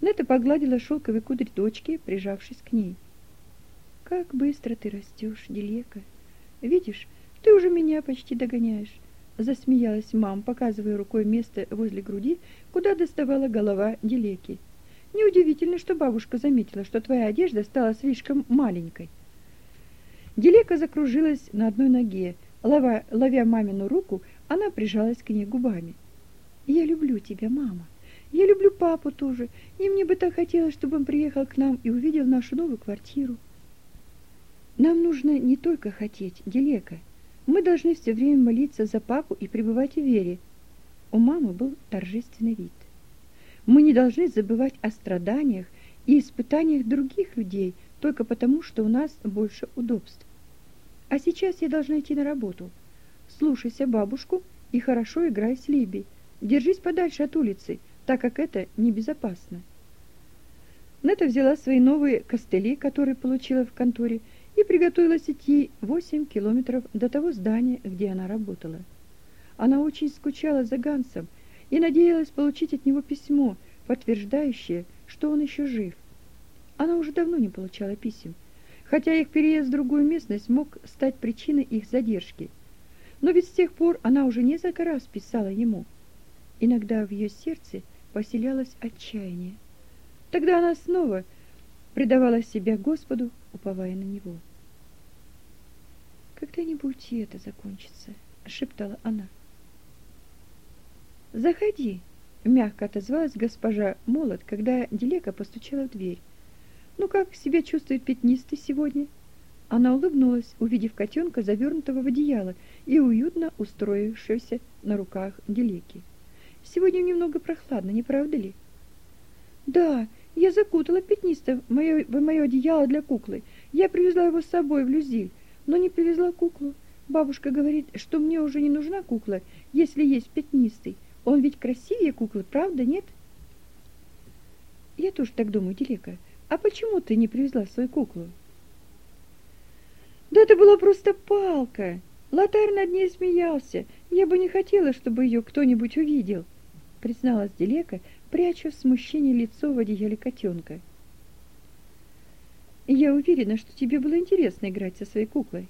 Нета погладила шелковые кудри дочки, прижавшись к ней. Как быстро ты растешь, Делека. Видишь, ты уже меня почти догоняешь, засмеялась мама, показывая рукой место возле груди, куда доставала голова Делеки. Неудивительно, что бабушка заметила, что твоя одежда стала слишком маленькой. Делека закружилась на одной ноге, ловя, ловя мамину руку, она прижалась к ней губами. Я люблю тебя, мама. Я люблю папу тоже, и мне бы так хотелось, чтобы он приехал к нам и увидел нашу новую квартиру. Нам нужно не только хотеть, Делека. Мы должны все время молиться за папу и пребывать в вере. У мамы был торжественный вид. Мы не должны забывать о страданиях и испытаниях других людей только потому, что у нас больше удобств. А сейчас я должна идти на работу. Слушайся бабушку и хорошо играй с Либи. Держись подальше от улицы так как это небезопасно. Нета взяла свои новые костыли, которые получила в конторе, и приготовилась идти 8 километров до того здания, где она работала. Она очень скучала за Гансом и надеялась получить от него письмо, подтверждающее, что он еще жив. Она уже давно не получала писем, хотя их переезд в другую местность мог стать причиной их задержки. Но ведь с тех пор она уже несколько раз писала ему. Иногда в ее сердце поселялось отчаяние. Тогда она снова предавала себя Господу, уповая на него. Когда-нибудь и это закончится, шептала она. Заходи, мягко отозвалась госпожа Молот, когда Делека постучала в дверь. Ну как себя чувствует пятнистый сегодня? Она улыбнулась, увидев котенка, завернутого в одеяло и уютно устроившегося на руках Делеки. Сегодня немного прохладно, не правда ли? Да, я закутала пятнисто в моё одеяло для куклы. Я привезла его с собой в Люзиль, но не привезла куклу. Бабушка говорит, что мне уже не нужна кукла, если есть пятнистый. Он ведь красивее куклы, правда, нет? Я тоже так думаю, Делека. А почему ты не привезла свою куклу? Да это была просто палка. Лотарь над ней смеялся. Я бы не хотела, чтобы ее кто-нибудь увидел, призналась Делека, пряча в смущении лицо в одеяле котенка. Я уверена, что тебе было интересно играть со своей куклой.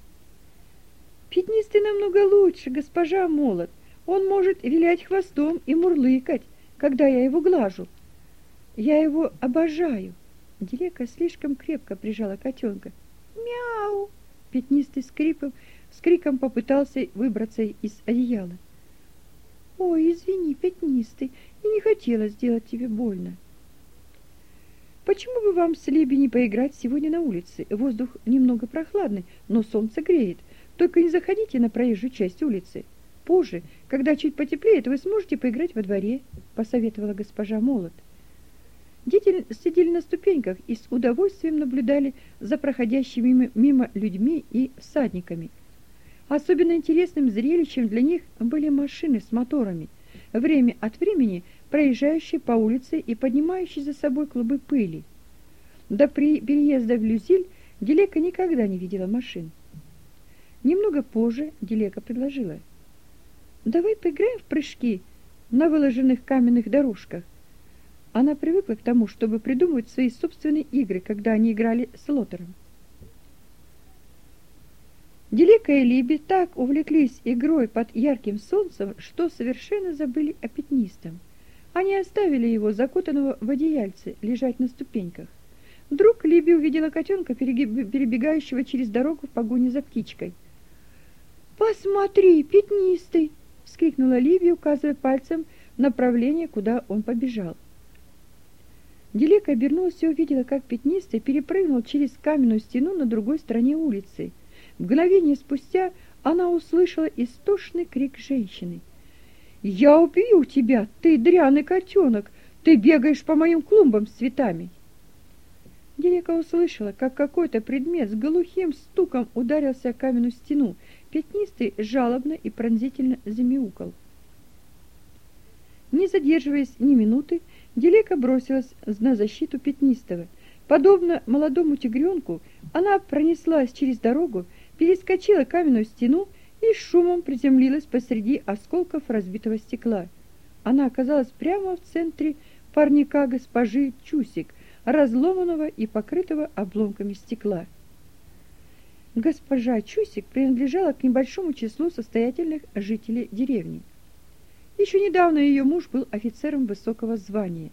Пятнистый намного лучше, госпожа Молот. Он может вилять хвостом и мурлыкать, когда я его глажу. Я его обожаю. Делека слишком крепко прижала котенка. Мяу! Пятнистый скрипом, с криком попытался выбраться из одеяла. Ой, извини, Пятнистый, я не хотела сделать тебе больно. Почему бы вам с Либи не поиграть сегодня на улице? Воздух немного прохладный, но солнце греет. Только не заходите на проезжую часть улицы. Позже, когда чуть потеплеет, вы сможете поиграть во дворе, посоветовала госпожа Молот. Дети сидели на ступеньках и с удовольствием наблюдали за проходящими мимо людьми и всадниками. Особенно интересным зрелищем для них были машины с моторами, время от времени проезжающие по улице и поднимающие за собой клубы пыли. До при переезда в Люзиль Делека никогда не видела машин. Немного позже Делека предложила: "Давай поиграем в прыжки на выложенных каменных дорожках. Она привыкла к тому, чтобы придумывать свои собственные игры, когда они играли с Лотером. Делика и Либи так увлеклись игрой под ярким солнцем, что совершенно забыли о пятнистом. Они оставили его закутанного в одеяльце лежать на ступеньках. Вдруг Либи увидела котенка, перебегающего через дорогу в погоне за птичкой. "Посмотри, пятнистый!" вскрикнула Либи, указывая пальцем направление, куда он побежал. Делека обернулась и увидела, как пятнистый перепрыгнул через каменную стену на другой стороне улицы. Мгновение спустя она услышала истошный крик женщины. «Я убью тебя, ты дряный котенок! Ты бегаешь по моим клумбам с цветами!» Делека услышала, как какой-то предмет с глухим стуком ударился о каменную стену. Пятнистый жалобно и пронзительно замяукал. Не задерживаясь ни минуты, Делека бросилась на защиту Пятнистого. Подобно молодому тигренку, она пронеслась через дорогу, перескочила каменную стену и шумом приземлилась посреди осколков разбитого стекла. Она оказалась прямо в центре парника госпожи Чусик, разломанного и покрытого обломками стекла. Госпожа Чусик принадлежала к небольшому числу состоятельных жителей деревни. Еще недавно ее муж был офицером высокого звания.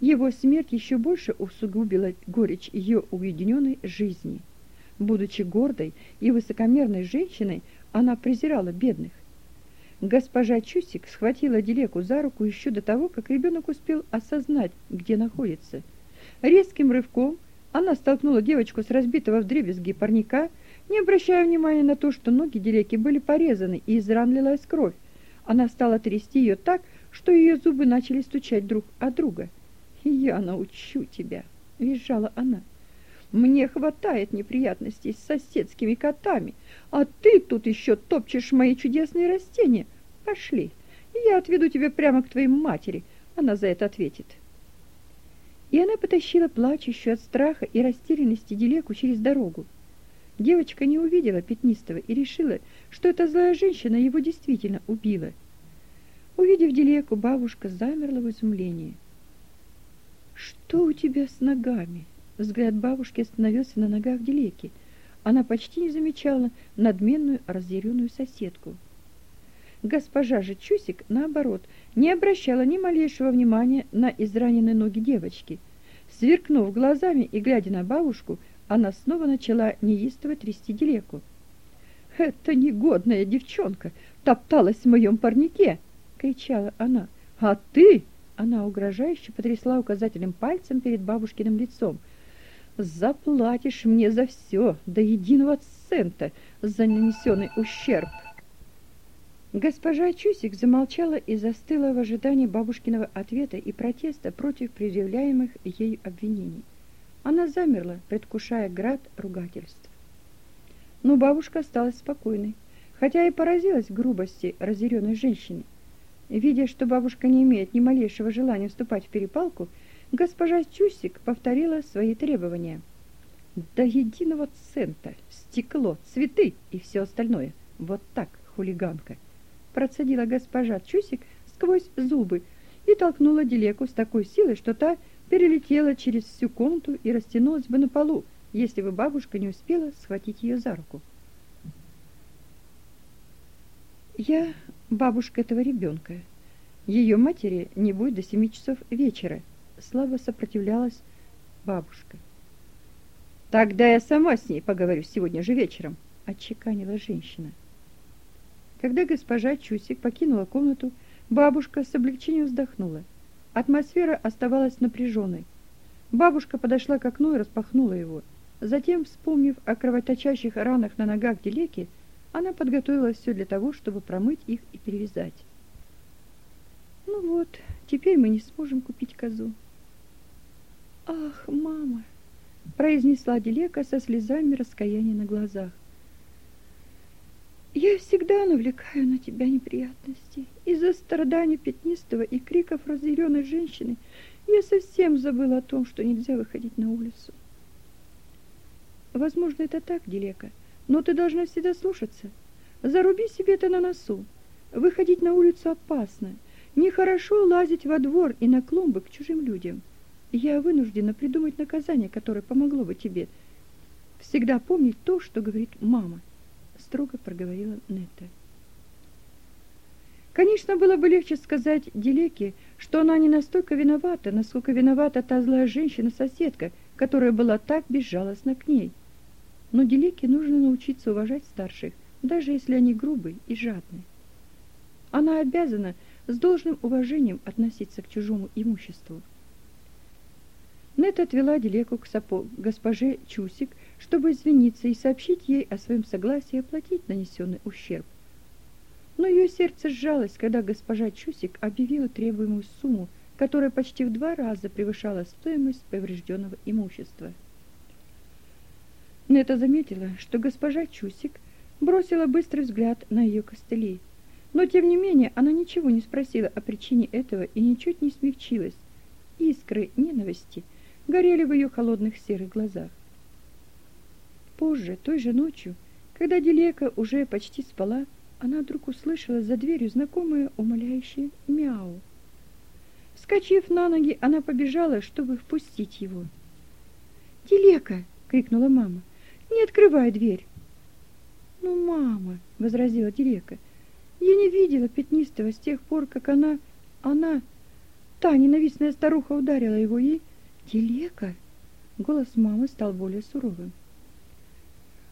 Его смерть еще больше усугубила горечь ее уединенной жизни. Будучи гордой и высокомерной женщиной, она презирала бедных. Госпожа Чусик схватила Делеку за руку еще до того, как ребенок успел осознать, где находится. Резким рывком она столкнула девочку с разбитого вдребезги парника, не обращая внимания на то, что ноги Делеки были порезаны и из ран лилась кровь. Она стала трясти ее так, что ее зубы начали стучать друг о друга. "Я научу тебя", визжала она. "Мне хватает неприятностей с соседскими котами, а ты тут еще топчешь мои чудесные растения. Пошли, я отведу тебя прямо к твоей матери, она за это ответит". И она потащила плачущую от страха и растерянности Делеку через дорогу. Девочка не увидела Пятнистого и решила, что эта злая женщина его действительно убила. Увидев Делеку, бабушка замерла в изумлении. Что у тебя с ногами? Взгляд бабушки остановился на ногах Делеки. Она почти не замечала надменную разъяренную соседку. Госпожа же Чусик, наоборот, не обращала ни малейшего внимания на израненные ноги девочки. Сверкнув глазами и глядя на бабушку, она снова начала неистово трясти Делеку. «Эта негодная девчонка топталась в моем парнике!» — кричала она. А ты, она угрожающе потрясла указательным пальцем перед бабушкиным лицом. Заплатишь мне за все, до единого цента, за нанесенный ущерб. Госпожа Чусик замолчала и застыла в ожидании бабушкиного ответа и протеста против предъявляемых ей обвинений. Она замерла, предвкушая град ругательств. Но бабушка осталась спокойной, хотя и поразилась грубости разъяренной женщины. Видя, что бабушка не имеет ни малейшего желания вступать в перепалку, госпожа Чусик повторила свои требования. До единого цента, стекло, цветы и все остальное. Вот так, хулиганка процедила госпожа Чусик сквозь зубы и толкнула Дилеку с такой силой, что та перелетела через всю комнату и растянулась бы на полу, если бы бабушка не успела схватить ее за руку. Я бабушка этого ребенка. Ее матери не будет до семи часов вечера. Слабо сопротивлялась бабушка. Тогда я сама с ней поговорю сегодня же вечером, отчеканила женщина. Когда госпожа Чусик покинула комнату, бабушка с облегчением вздохнула. Атмосфера оставалась напряженной. Бабушка подошла к окну и распахнула его. Затем, вспомнив о кровоточащих ранах на ногах Делеки, она подготовила все для того, чтобы промыть их и перевязать. Ну вот, теперь мы не сможем купить козу. Ах, мама, произнесла Делека со слезами раскаяния на глазах. Я всегда навлекаю на тебя неприятности. Из-за страданий пятнистого и криков разъяренной женщины я совсем забыла о том, что нельзя выходить на улицу. Возможно, это так, Дилека, но ты должна всегда слушаться. Заруби себе это на носу. Выходить на улицу опасно. Нехорошо лазить во двор и на клумбы к чужим людям. Я вынуждена придумать наказание, которое помогло бы тебе. Всегда помнить то, что говорит мама строго проговорила Нетта. Конечно, было бы легче сказать Делеке, что она не настолько виновата, насколько виновата та злая женщина-соседка, которая была так безжалостна к ней. Но Делеке нужно научиться уважать старших, даже если они грубые и жадные. Она обязана с должным уважением относиться к чужому имуществу. Нет отвела Делеку к сапо госпоже Чусик, чтобы извиниться и сообщить ей о своем согласии оплатить нанесенный ущерб. Но ее сердце сжалось, когда госпожа Чусик объявила требуемую сумму, которая почти в два раза превышала стоимость поврежденного имущества. Нета заметила, что госпожа Чусик бросила быстрый взгляд на ее костыли, но тем не менее она ничего не спросила о причине этого и ничуть не смягчилась. Искры ненависти горели в ее холодных серых глазах. Позже, той же ночью, когда Делека уже почти спала, она вдруг услышала за дверью знакомое умоляющее мяу. Вскочив на ноги, она побежала, чтобы впустить его. "Делека!" крикнула мама. "Не открывай дверь!" "Ну, мама", возразила Делека. "Я не видела пятнистого с тех пор, как она она та ненавистная старуха ударила его и Делека!" Голос мамы стал более суровым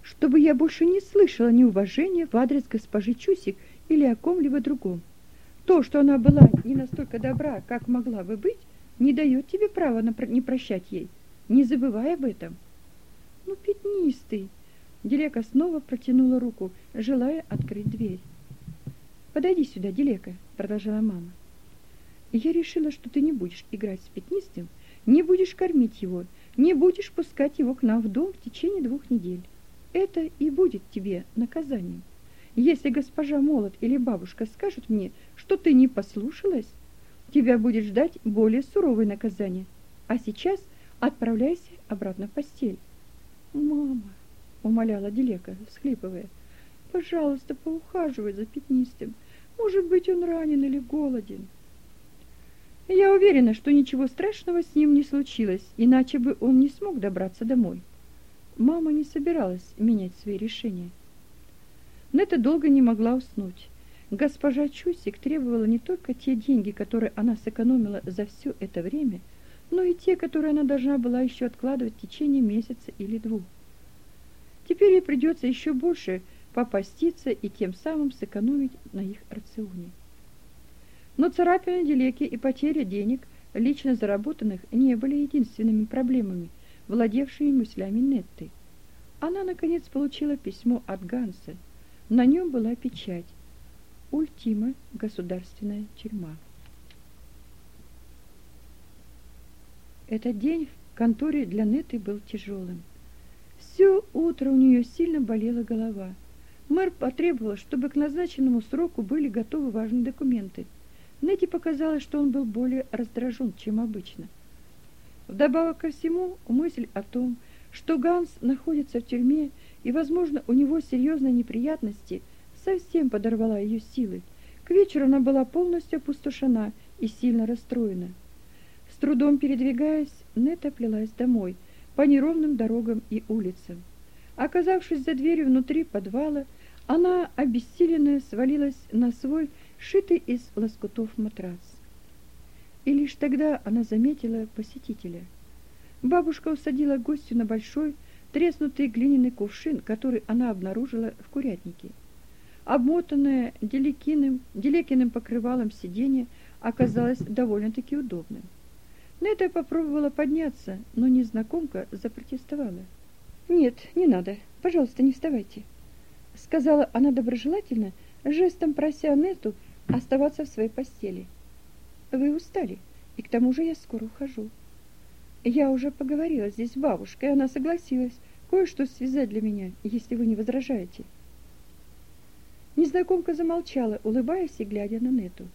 чтобы я больше не слышала неуважения в адрес госпожи Чусик или о ком-либо другом. То, что она была не настолько добра, как могла бы быть, не дает тебе права на не прощать ей. Не забывай об этом. Ну, пятнистый. Делека снова протянула руку, желая открыть дверь. Подойди сюда, Делека, продолжала мама. Я решила, что ты не будешь играть с пятнистым, не будешь кормить его, не будешь пускать его к нам в дом в течение двух недель. Это и будет тебе наказанием. Если госпожа Молот или бабушка скажут мне, что ты не послушалась, тебя будет ждать более суровое наказание. А сейчас отправляйся обратно в постель. Мама, умоляла Делека, всхлипывая. Пожалуйста, поухаживай за пятнистым. Может быть, он ранен или голоден. Я уверена, что ничего страшного с ним не случилось, иначе бы он не смог добраться домой. Мама не собиралась менять свои решения. Нета долго не могла уснуть. Госпожа Чусик требовала не только те деньги, которые она сэкономила за все это время, но и те, которые она должна была еще откладывать в течение месяца или двух. Теперь ей придется еще больше попаститься и тем самым сэкономить на их рационе. Но царапины Делеки и потеря денег, лично заработанных, не были единственными проблемами, владевшими мыслями Нетты. Она, наконец, получила письмо от Ганса. На нем была печать. Ультима государственная тюрьма. Этот день в конторе для Неты был тяжелым. Все утро у нее сильно болела голова. Мэр потребовал, чтобы к назначенному сроку были готовы важные документы – Нетти показалось, что он был более раздражен, чем обычно. Вдобавок ко всему, мысль о том, что Ганс находится в тюрьме и, возможно, у него серьезные неприятности, совсем подорвала ее силы. К вечеру она была полностью опустошена и сильно расстроена. С трудом передвигаясь, Нета плелась домой по неровным дорогам и улицам. Оказавшись за дверью внутри подвала, она, обессиленная, свалилась на свой шитый из лоскутов матрас. И лишь тогда она заметила посетителя. Бабушка усадила гостю на большой, треснутый глиняный кувшин, который она обнаружила в курятнике. Обмотанное делекиным, делекиным покрывалом сиденье оказалось довольно-таки удобным. Нета попробовала подняться, но незнакомка запротестовала. «Нет, не надо. Пожалуйста, не вставайте», — сказала она доброжелательно, жестом прося Нету оставаться в своей постели. Вы устали, и к тому же я скоро ухожу. Я уже поговорила здесь с бабушкой, она согласилась кое-что связать для меня, если вы не возражаете. Незнакомка замолчала, улыбаясь и глядя на Нету.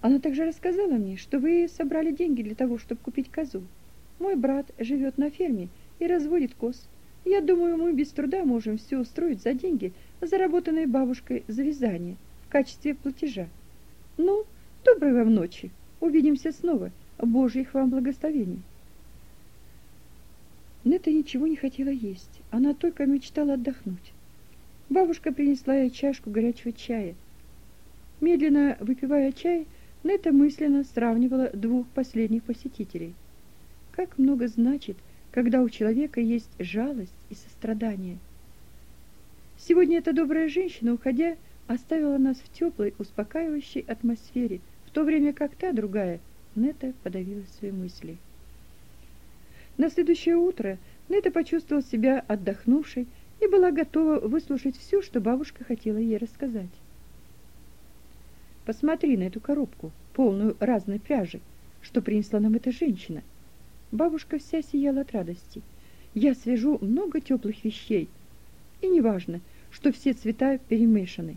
Она также рассказала мне, что вы собрали деньги для того, чтобы купить козу. Мой брат живет на ферме и разводит коз. Я думаю, мы без труда можем все устроить за деньги, заработанные бабушкой за вязание в качестве платежа. Ну, доброй вам ночи. Увидимся снова. Божьих вам благословений. Нета ничего не хотела есть. Она только мечтала отдохнуть. Бабушка принесла ей чашку горячего чая. Медленно выпивая чай, Нета мысленно сравнивала двух последних посетителей. Как много значит, когда у человека есть жалость и сострадание. Сегодня эта добрая женщина, уходя, оставила нас в теплой, успокаивающей атмосфере, в то время как та другая, Нета, подавила свои мысли. На следующее утро Нета почувствовала себя отдохнувшей и была готова выслушать все, что бабушка хотела ей рассказать. Посмотри на эту коробку, полную разной пряжи, что принесла нам эта женщина. Бабушка вся сияла от радости. Я свяжу много теплых вещей, и неважно, что все цвета перемешаны.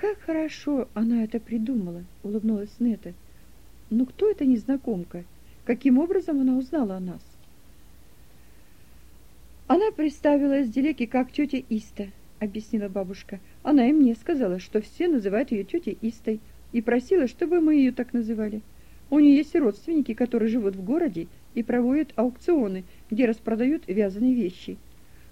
Как хорошо она это придумала, улыбнулась Нета. Но кто эта незнакомка? Каким образом она узнала о нас? Она представилась Делеке как тетя Иста, объяснила бабушка. Она и мне сказала, что все называют ее тетей Истой, и просила, чтобы мы ее так называли. У нее есть родственники, которые живут в городе и проводят аукционы, где распродают вязаные вещи.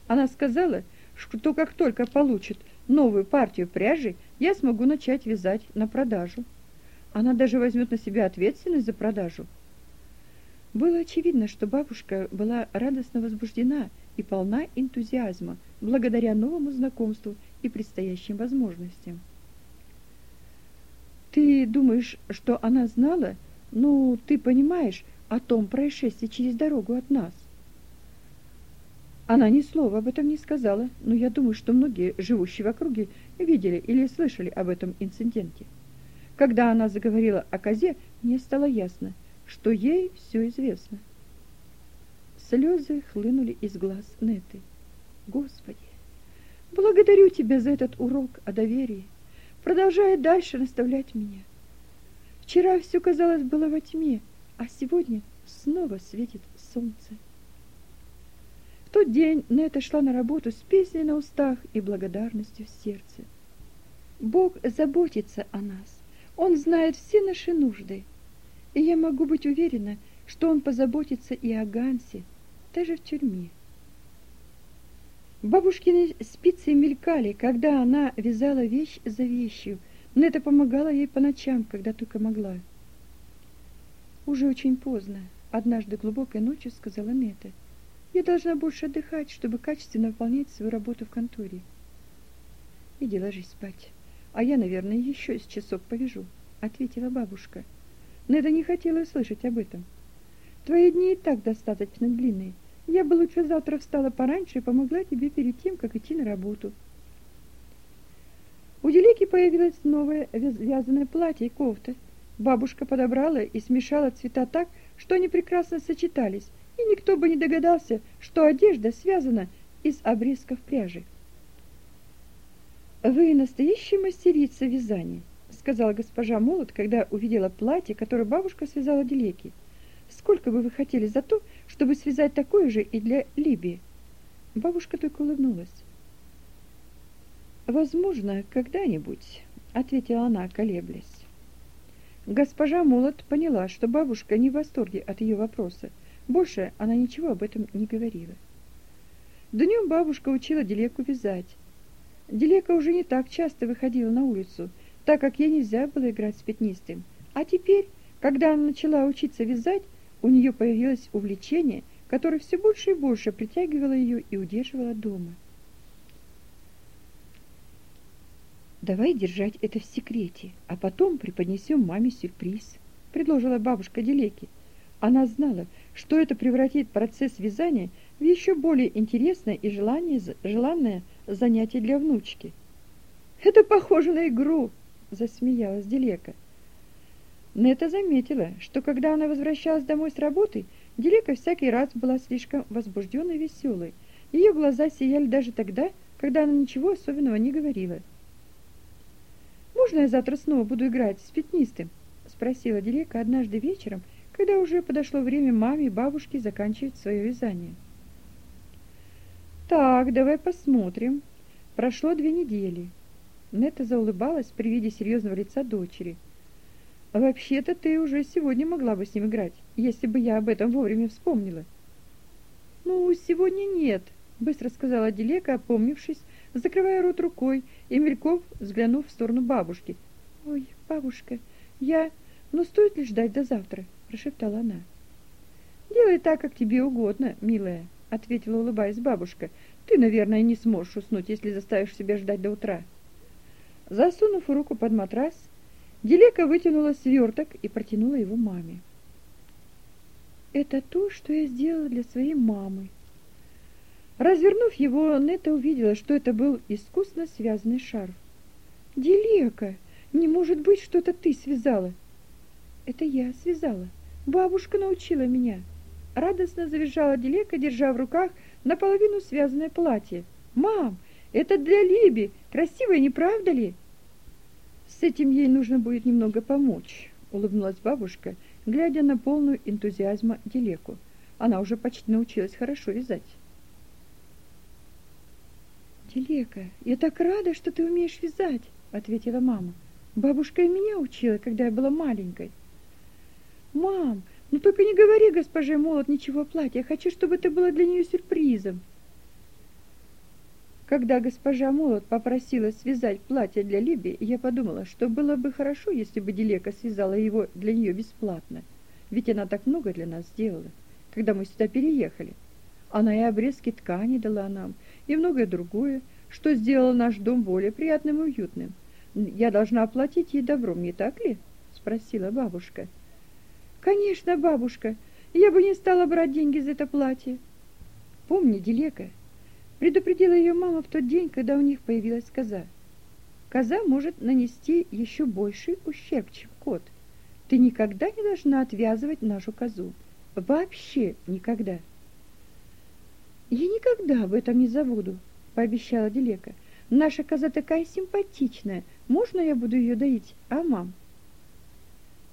Она сказала, что как только получит новую партию пряжи, я смогу начать вязать на продажу. Она даже возьмет на себя ответственность за продажу. Было очевидно, что бабушка была радостно возбуждена и полна энтузиазма благодаря новому знакомству и предстоящим возможностям. Ты думаешь, что она знала? Ну, ты понимаешь о том происшествии через дорогу от нас? Она ни слова об этом не сказала, но я думаю, что многие, живущие в округе, видели или слышали об этом инциденте. Когда она заговорила о козе, мне стало ясно, что ей все известно. Слезы хлынули из глаз Неты. Господи, благодарю тебя за этот урок о доверии. Продолжай дальше наставлять меня. Вчера все казалось было во тьме, а сегодня снова светит солнце тот день Нета шла на работу с песней на устах и благодарностью в сердце. Бог заботится о нас. Он знает все наши нужды. И я могу быть уверена, что он позаботится и о Гансе, даже в тюрьме. Бабушкины спицы мелькали, когда она вязала вещь за вещью, но это помогало ей по ночам, когда только могла. Уже очень поздно, однажды глубокой ночью сказала Нета. Я должна больше отдыхать, чтобы качественно выполнять свою работу в конторе. Иди ложись спать. А я, наверное, еще с часок повяжу, ответила бабушка. Это не хотела слышать об этом. Твои дни и так достаточно длинные. Я бы лучше завтра встала пораньше и помогла тебе перед тем, как идти на работу. У Делеки появилось новое вязаное платье и кофта. Бабушка подобрала и смешала цвета так, что они прекрасно сочетались, и никто бы не догадался, что одежда связана из обрезков пряжи. Вы настоящая мастерица вязания, сказала госпожа Молот, когда увидела платье, которое бабушка связала Делеке. Сколько бы вы хотели за то, чтобы связать такое же и для Либии? Бабушка только улыбнулась. Возможно, когда-нибудь, ответила она, колеблясь. Госпожа Молот поняла, что бабушка не в восторге от ее вопроса. Больше она ничего об этом не говорила. Днем бабушка учила Делеку вязать. Делека уже не так часто выходила на улицу, так как ей нельзя было играть с пятнистым. А теперь, когда она начала учиться вязать, у нее появилось увлечение, которое все больше и больше притягивало ее и удерживало дома. Давай держать это в секрете, а потом преподнесем маме сюрприз, предложила бабушка Делеки. Она знала, что это превратит процесс вязания в еще более интересное и желание, желанное занятие для внучки. Это похоже на игру, засмеялась Делека. Нета заметила, что когда она возвращалась домой с работы, Делека всякий раз была слишком возбужденной и веселой. Ее глаза сияли даже тогда, когда она ничего особенного не говорила. «Можно я завтра снова буду играть с пятнистым?» — спросила Делека однажды вечером, когда уже подошло время маме и бабушке заканчивать свое вязание. Так, давай посмотрим. Прошло две недели. Нета заулыбалась при виде серьезного лица дочери. Вообще-то ты уже сегодня могла бы с ним играть, если бы я об этом вовремя вспомнила. Ну, сегодня нет, быстро сказала Делека, опомнившись, закрывая рот рукой и мельком взглянув в сторону бабушки. Ой, бабушка, я, ну стоит ли ждать до завтра? Прошептала она. Делай так, как тебе угодно, милая, ответила улыбаясь бабушка. Ты, наверное, не сможешь уснуть, если заставишь себя ждать до утра. Засунув руку под матрас, Делека вытянула сверток и протянула его маме. Это то, что я сделала для своей мамы. Развернув его, Нета увидела, что это был искусно связанный шарф. Делека, не может быть, что это ты связала. Это я связала. Бабушка научила меня. Радостно завизжала Делека, держа в руках наполовину связанное платье. Мам, это для Либи. Красивое, не правда ли? С этим ей нужно будет немного помочь, улыбнулась бабушка, глядя на полную энтузиазма Делеку. Она уже почти научилась хорошо вязать. Делека, я так рада, что ты умеешь вязать, ответила мама. Бабушка и меня учила, когда я была маленькой. Мам, ну только не говори госпоже Молот ничего о платье. Я хочу, чтобы это было для нее сюрпризом. Когда госпожа Молот попросила связать платье для Либи, я подумала, что было бы хорошо, если бы Делека связала его для нее бесплатно. Ведь она так много для нас сделала, когда мы сюда переехали. Она и обрезки ткани дала нам, и многое другое, что сделало наш дом более приятным и уютным. Я должна оплатить ей добром, не так ли? спросила бабушка. Конечно, бабушка. Я бы не стала брать деньги за это платье. Помни, Делека, предупредила ее мама в тот день, когда у них появилась коза. Коза может нанести еще больший ущерб, чем кот. Ты никогда не должна отвязывать нашу козу. Вообще никогда. Я никогда об этом не забуду, пообещала Делека. Наша коза такая симпатичная. Можно я буду ее доить, а, мам?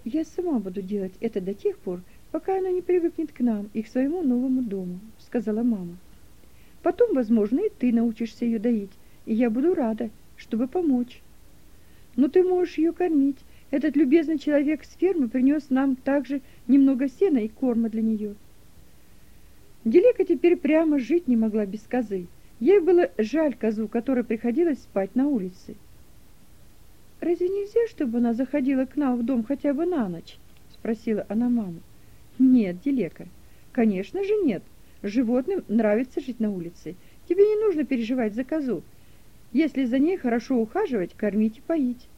Я сама буду делать это до тех пор, пока она не привыкнет к нам и к своему новому дому, сказала мама. Потом, возможно, и ты научишься ее доить, и я буду рада, чтобы помочь. Но ты можешь ее кормить. Этот любезный человек с фермы принес нам также немного сена и корма для нее. Делика теперь прямо жить не могла без козы. Ей было жаль козу, которой приходилось спать на улице. Разве нельзя, чтобы она заходила к нам в дом хотя бы на ночь? спросила она маму. Нет, Делека. Конечно же, нет. Животным нравится жить на улице. Тебе не нужно переживать за козу. Если за ней хорошо ухаживать, кормить и поить.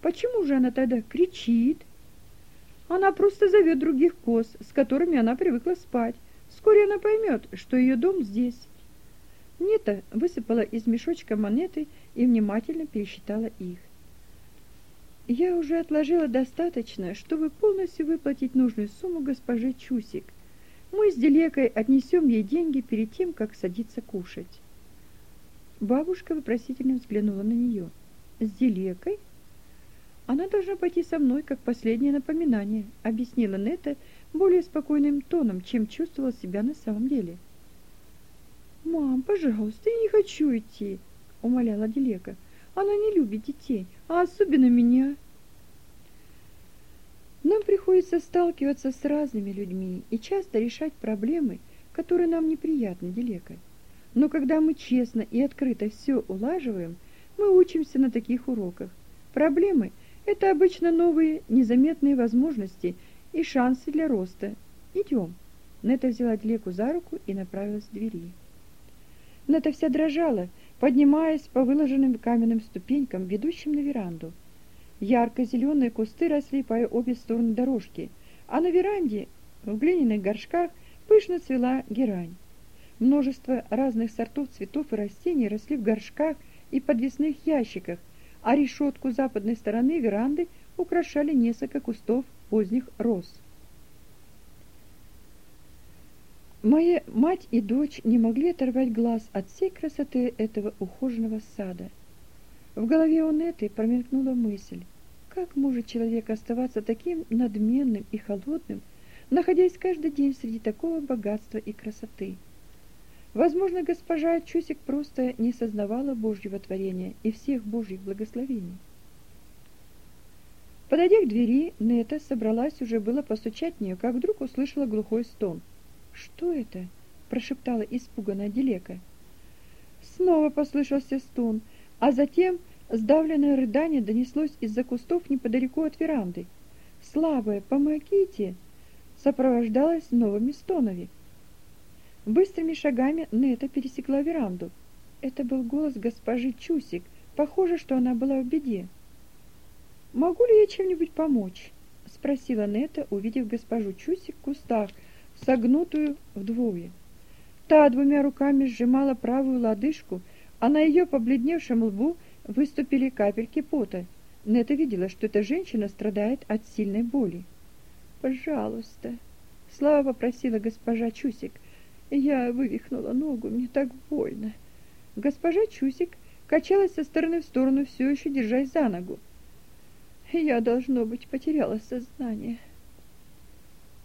Почему же она тогда кричит? Она просто зовет других коз, с которыми она привыкла спать. Вскоре она поймет, что ее дом здесь. Нита высыпала из мешочка монеты и внимательно пересчитала их. Я уже отложила достаточно, чтобы полностью выплатить нужную сумму госпоже Чусик. Мы с Делекой отнесем ей деньги перед тем, как садиться кушать. Бабушка вопросительно взглянула на нее. С Делекой? Она должна пойти со мной, как последнее напоминание, объяснила Нета более спокойным тоном, чем чувствовала себя на самом деле. Мам, пожалуйста, я не хочу идти, умоляла Делека. Она не любит детей, а особенно меня. Нам приходится сталкиваться с разными людьми и часто решать проблемы, которые нам неприятны, Делека. Но когда мы честно и открыто все улаживаем, мы учимся на таких уроках. Проблемы это обычно новые, незаметные возможности и шансы для роста. Идем. Нета взяла Длеку за руку и направилась к двери. Нета вся дрожала, поднимаясь по выложенным каменным ступенькам, ведущим на веранду. Ярко-зеленые кусты росли по обе стороны дорожки, а на веранде в глиняных горшках пышно цвела герань. Множество разных сортов цветов и растений росли в горшках и подвесных ящиках, а решетку западной стороны веранды украшали несколько кустов поздних роз. Моя мать и дочь не могли оторвать глаз от всей красоты этого ухоженного сада. В голове у Неты промелькнула мысль: как может человек оставаться таким надменным и холодным, находясь каждый день среди такого богатства и красоты? Возможно, госпожа Чусик просто не сознавала Божьего творения и всех Божьих благословений. Подойдя к двери, Нета собралась уже было постучать в нее, как вдруг услышала глухой стон. «Что это?» – прошептала испуганная Делека. Снова послышался стон, а затем сдавленное рыдание донеслось из-за кустов неподалеку от веранды. «Слабое, помогите!» сопровождалось новыми стонами. Быстрыми шагами Нета пересекла веранду. Это был голос госпожи Чусик. Похоже, что она была в беде. «Могу ли я чем-нибудь помочь?» — спросила Нета, увидев госпожу Чусик в кустах, согнутую вдвое. Та двумя руками сжимала правую лодыжку, а на ее побледневшем лбу выступили капельки пота. Нета видела, что эта женщина страдает от сильной боли. «Пожалуйста», — слава попросила госпожа Чусик — я вывихнула ногу, мне так больно. Госпожа Чусик качалась со стороны в сторону, все еще держась за ногу. Я, должно быть, потеряла сознание.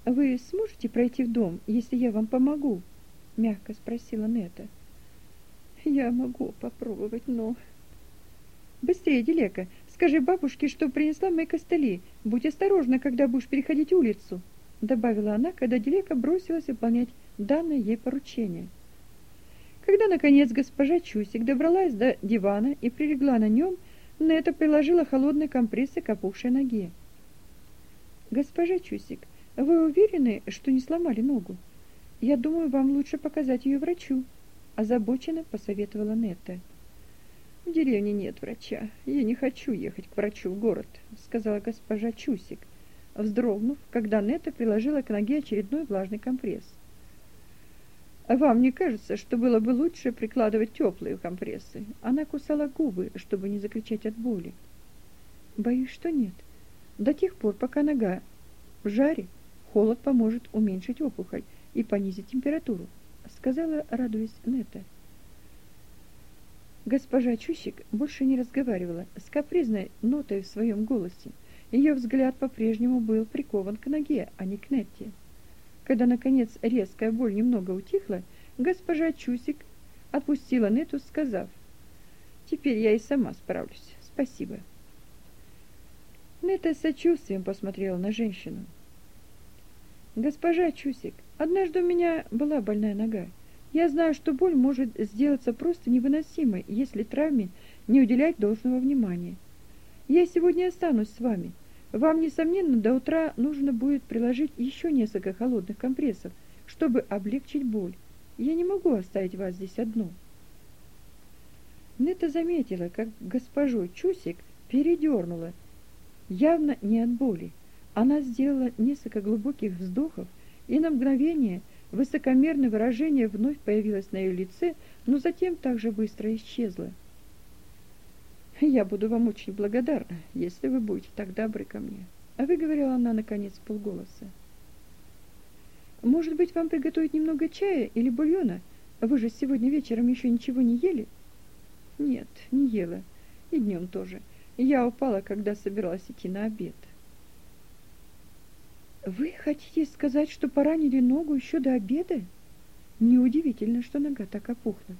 Вы сможете пройти в дом, если я вам помогу? мягко спросила Нета. Я могу попробовать, но Быстрее, Делека, скажи бабушке, что принесла мои костыли. Будь осторожна, когда будешь переходить улицу, добавила она, когда Делека бросилась выполнять данное ей поручение. Когда наконец госпожа Чусик добралась до дивана и прилегла на нем, Нета приложила холодные компрессы к опухшей ноге. Госпожа Чусик, вы уверены, что не сломали ногу? Я думаю, вам лучше показать ее врачу, озабоченно посоветовала Нета. В деревне нет врача. Я не хочу ехать к врачу в город, сказала госпожа Чусик, вздрогнув, когда Нета приложила к ноге очередной влажный компресс. А вам не кажется, что было бы лучше прикладывать теплые компрессы? Она кусала губы, чтобы не закричать от боли. Боюсь, что нет. До тех пор, пока нога в жаре, холод поможет уменьшить опухоль и понизить температуру, сказала, радуясь Нета. Госпожа Чусик больше не разговаривала с капризной нотой в своем голосе. Ее взгляд по-прежнему был прикован к ноге, а не к Нетте. Когда наконец резкая боль немного утихла, госпожа Чусик отпустила Нету, сказав: "Теперь я и сама справлюсь. Спасибо". Нета с сочувствием посмотрела на женщину. Госпожа Чусик, однажды у меня была больная нога. Я знаю, что боль может сделаться просто невыносимой, если травме не уделять должного внимания. Я сегодня останусь с вами. Вам, несомненно, до утра нужно будет приложить еще несколько холодных компрессов, чтобы облегчить боль. Я не могу оставить вас здесь одну. Нета заметила, как госпожу Чусик передернула, явно не от боли. Она сделала несколько глубоких вздохов, и на мгновение высокомерное выражение вновь появилось на ее лице, но затем также быстро исчезло. «Я буду вам очень благодарна, если вы будете так добры ко мне», — выговорила она, наконец, полголоса. «Может быть, вам приготовить немного чая или бульона? Вы же сегодня вечером еще ничего не ели?» «Нет, не ела. И днем тоже. Я упала, когда собиралась идти на обед». «Вы хотите сказать, что поранили ногу еще до обеда?» Неудивительно, что нога так опухла.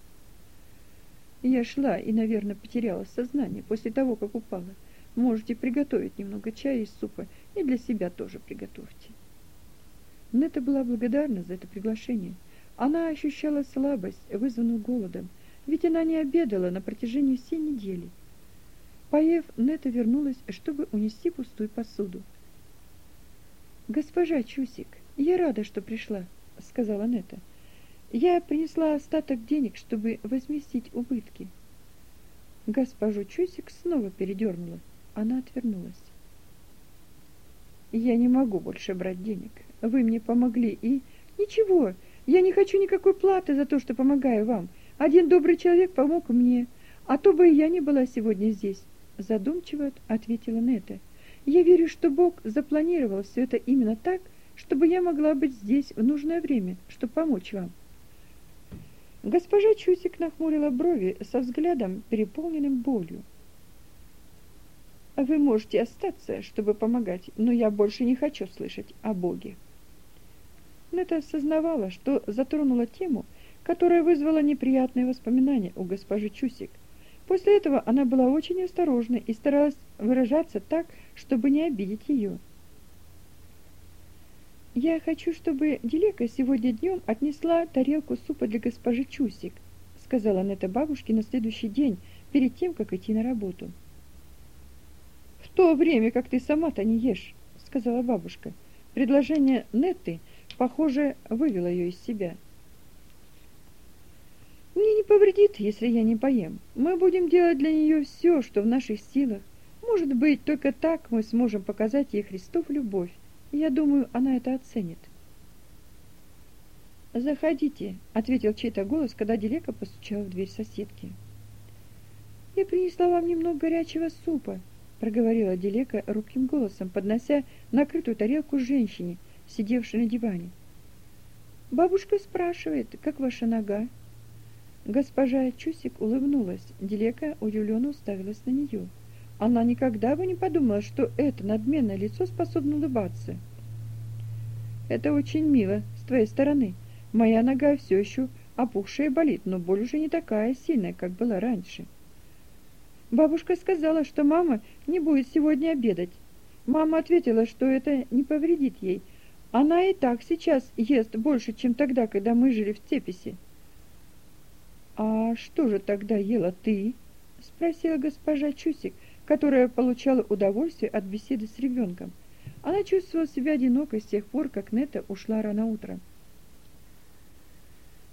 Я шла и, наверное, потеряла сознание после того, как упала. Можете приготовить немного чая и супа, и для себя тоже приготовьте. Нета была благодарна за это приглашение. Она ощущала слабость, вызванную голодом, ведь она не обедала на протяжении всей недели. Поев, Нета вернулась, чтобы унести пустую посуду. «Госпожа Чусик, я рада, что пришла», — сказала Нета. Я принесла остаток денег, чтобы возместить убытки. Госпожу Чусик снова передернула. Она отвернулась. Я не могу больше брать денег. Вы мне помогли и... Ничего, я не хочу никакой платы за то, что помогаю вам. Один добрый человек помог мне, а то бы и я не была сегодня здесь. Задумчиво ответила Нета. Я верю, что Бог запланировал все это именно так, чтобы я могла быть здесь в нужное время, чтобы помочь вам. Госпожа Чусик нахмурила брови со взглядом, переполненным болью. Вы можете остаться, чтобы помогать, но я больше не хочу слышать о Боге. Нета осознавала, что затронула тему, которая вызвала неприятные воспоминания у госпожи Чусик. После этого она была очень осторожна и старалась выражаться так, чтобы не обидеть ее. Я хочу, чтобы Делека сегодня днем отнесла тарелку супа для госпожи Чусик, сказала Нета бабушке на следующий день, перед тем, как идти на работу. В то время, как ты сама-то не ешь, сказала бабушка. Предложение Неты, похоже, вывело ее из себя. Мне не повредит, если я не поем. Мы будем делать для нее все, что в наших силах. Может быть, только так мы сможем показать ей Христов любовь я думаю, она это оценит. Заходите, ответил чей-то голос, когда Делека постучала в дверь соседки. Я принесла вам немного горячего супа, проговорила Делека робким голосом, поднося накрытую тарелку женщине, сидевшей на диване. Бабушка спрашивает, как ваша нога? Госпожа Чусик улыбнулась. Делека удивленно уставилась на нее. Она никогда бы не подумала, что это надменное лицо способно улыбаться. Это очень мило с твоей стороны. Моя нога все еще опухшая болит, но боль уже не такая сильная, как была раньше. Бабушка сказала, что мама не будет сегодня обедать. Мама ответила, что это не повредит ей. Она и так сейчас ест больше, чем тогда, когда мы жили в Цеписи. А что же тогда ела ты? спросила госпожа Чусик которая получала удовольствие от беседы с ребенком. Она чувствовала себя одинокой с тех пор, как Нета ушла рано утром.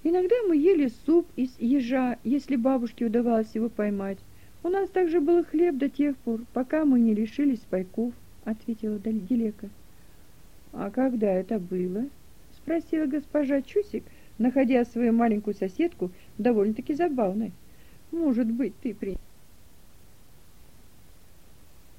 Иногда мы ели суп из ежа, если бабушке удавалось его поймать. У нас также был хлеб до тех пор, пока мы не лишились пайков, ответила Дилека. А когда это было? спросила госпожа Чусик, находя свою маленькую соседку довольно-таки забавной. Может быть, ты при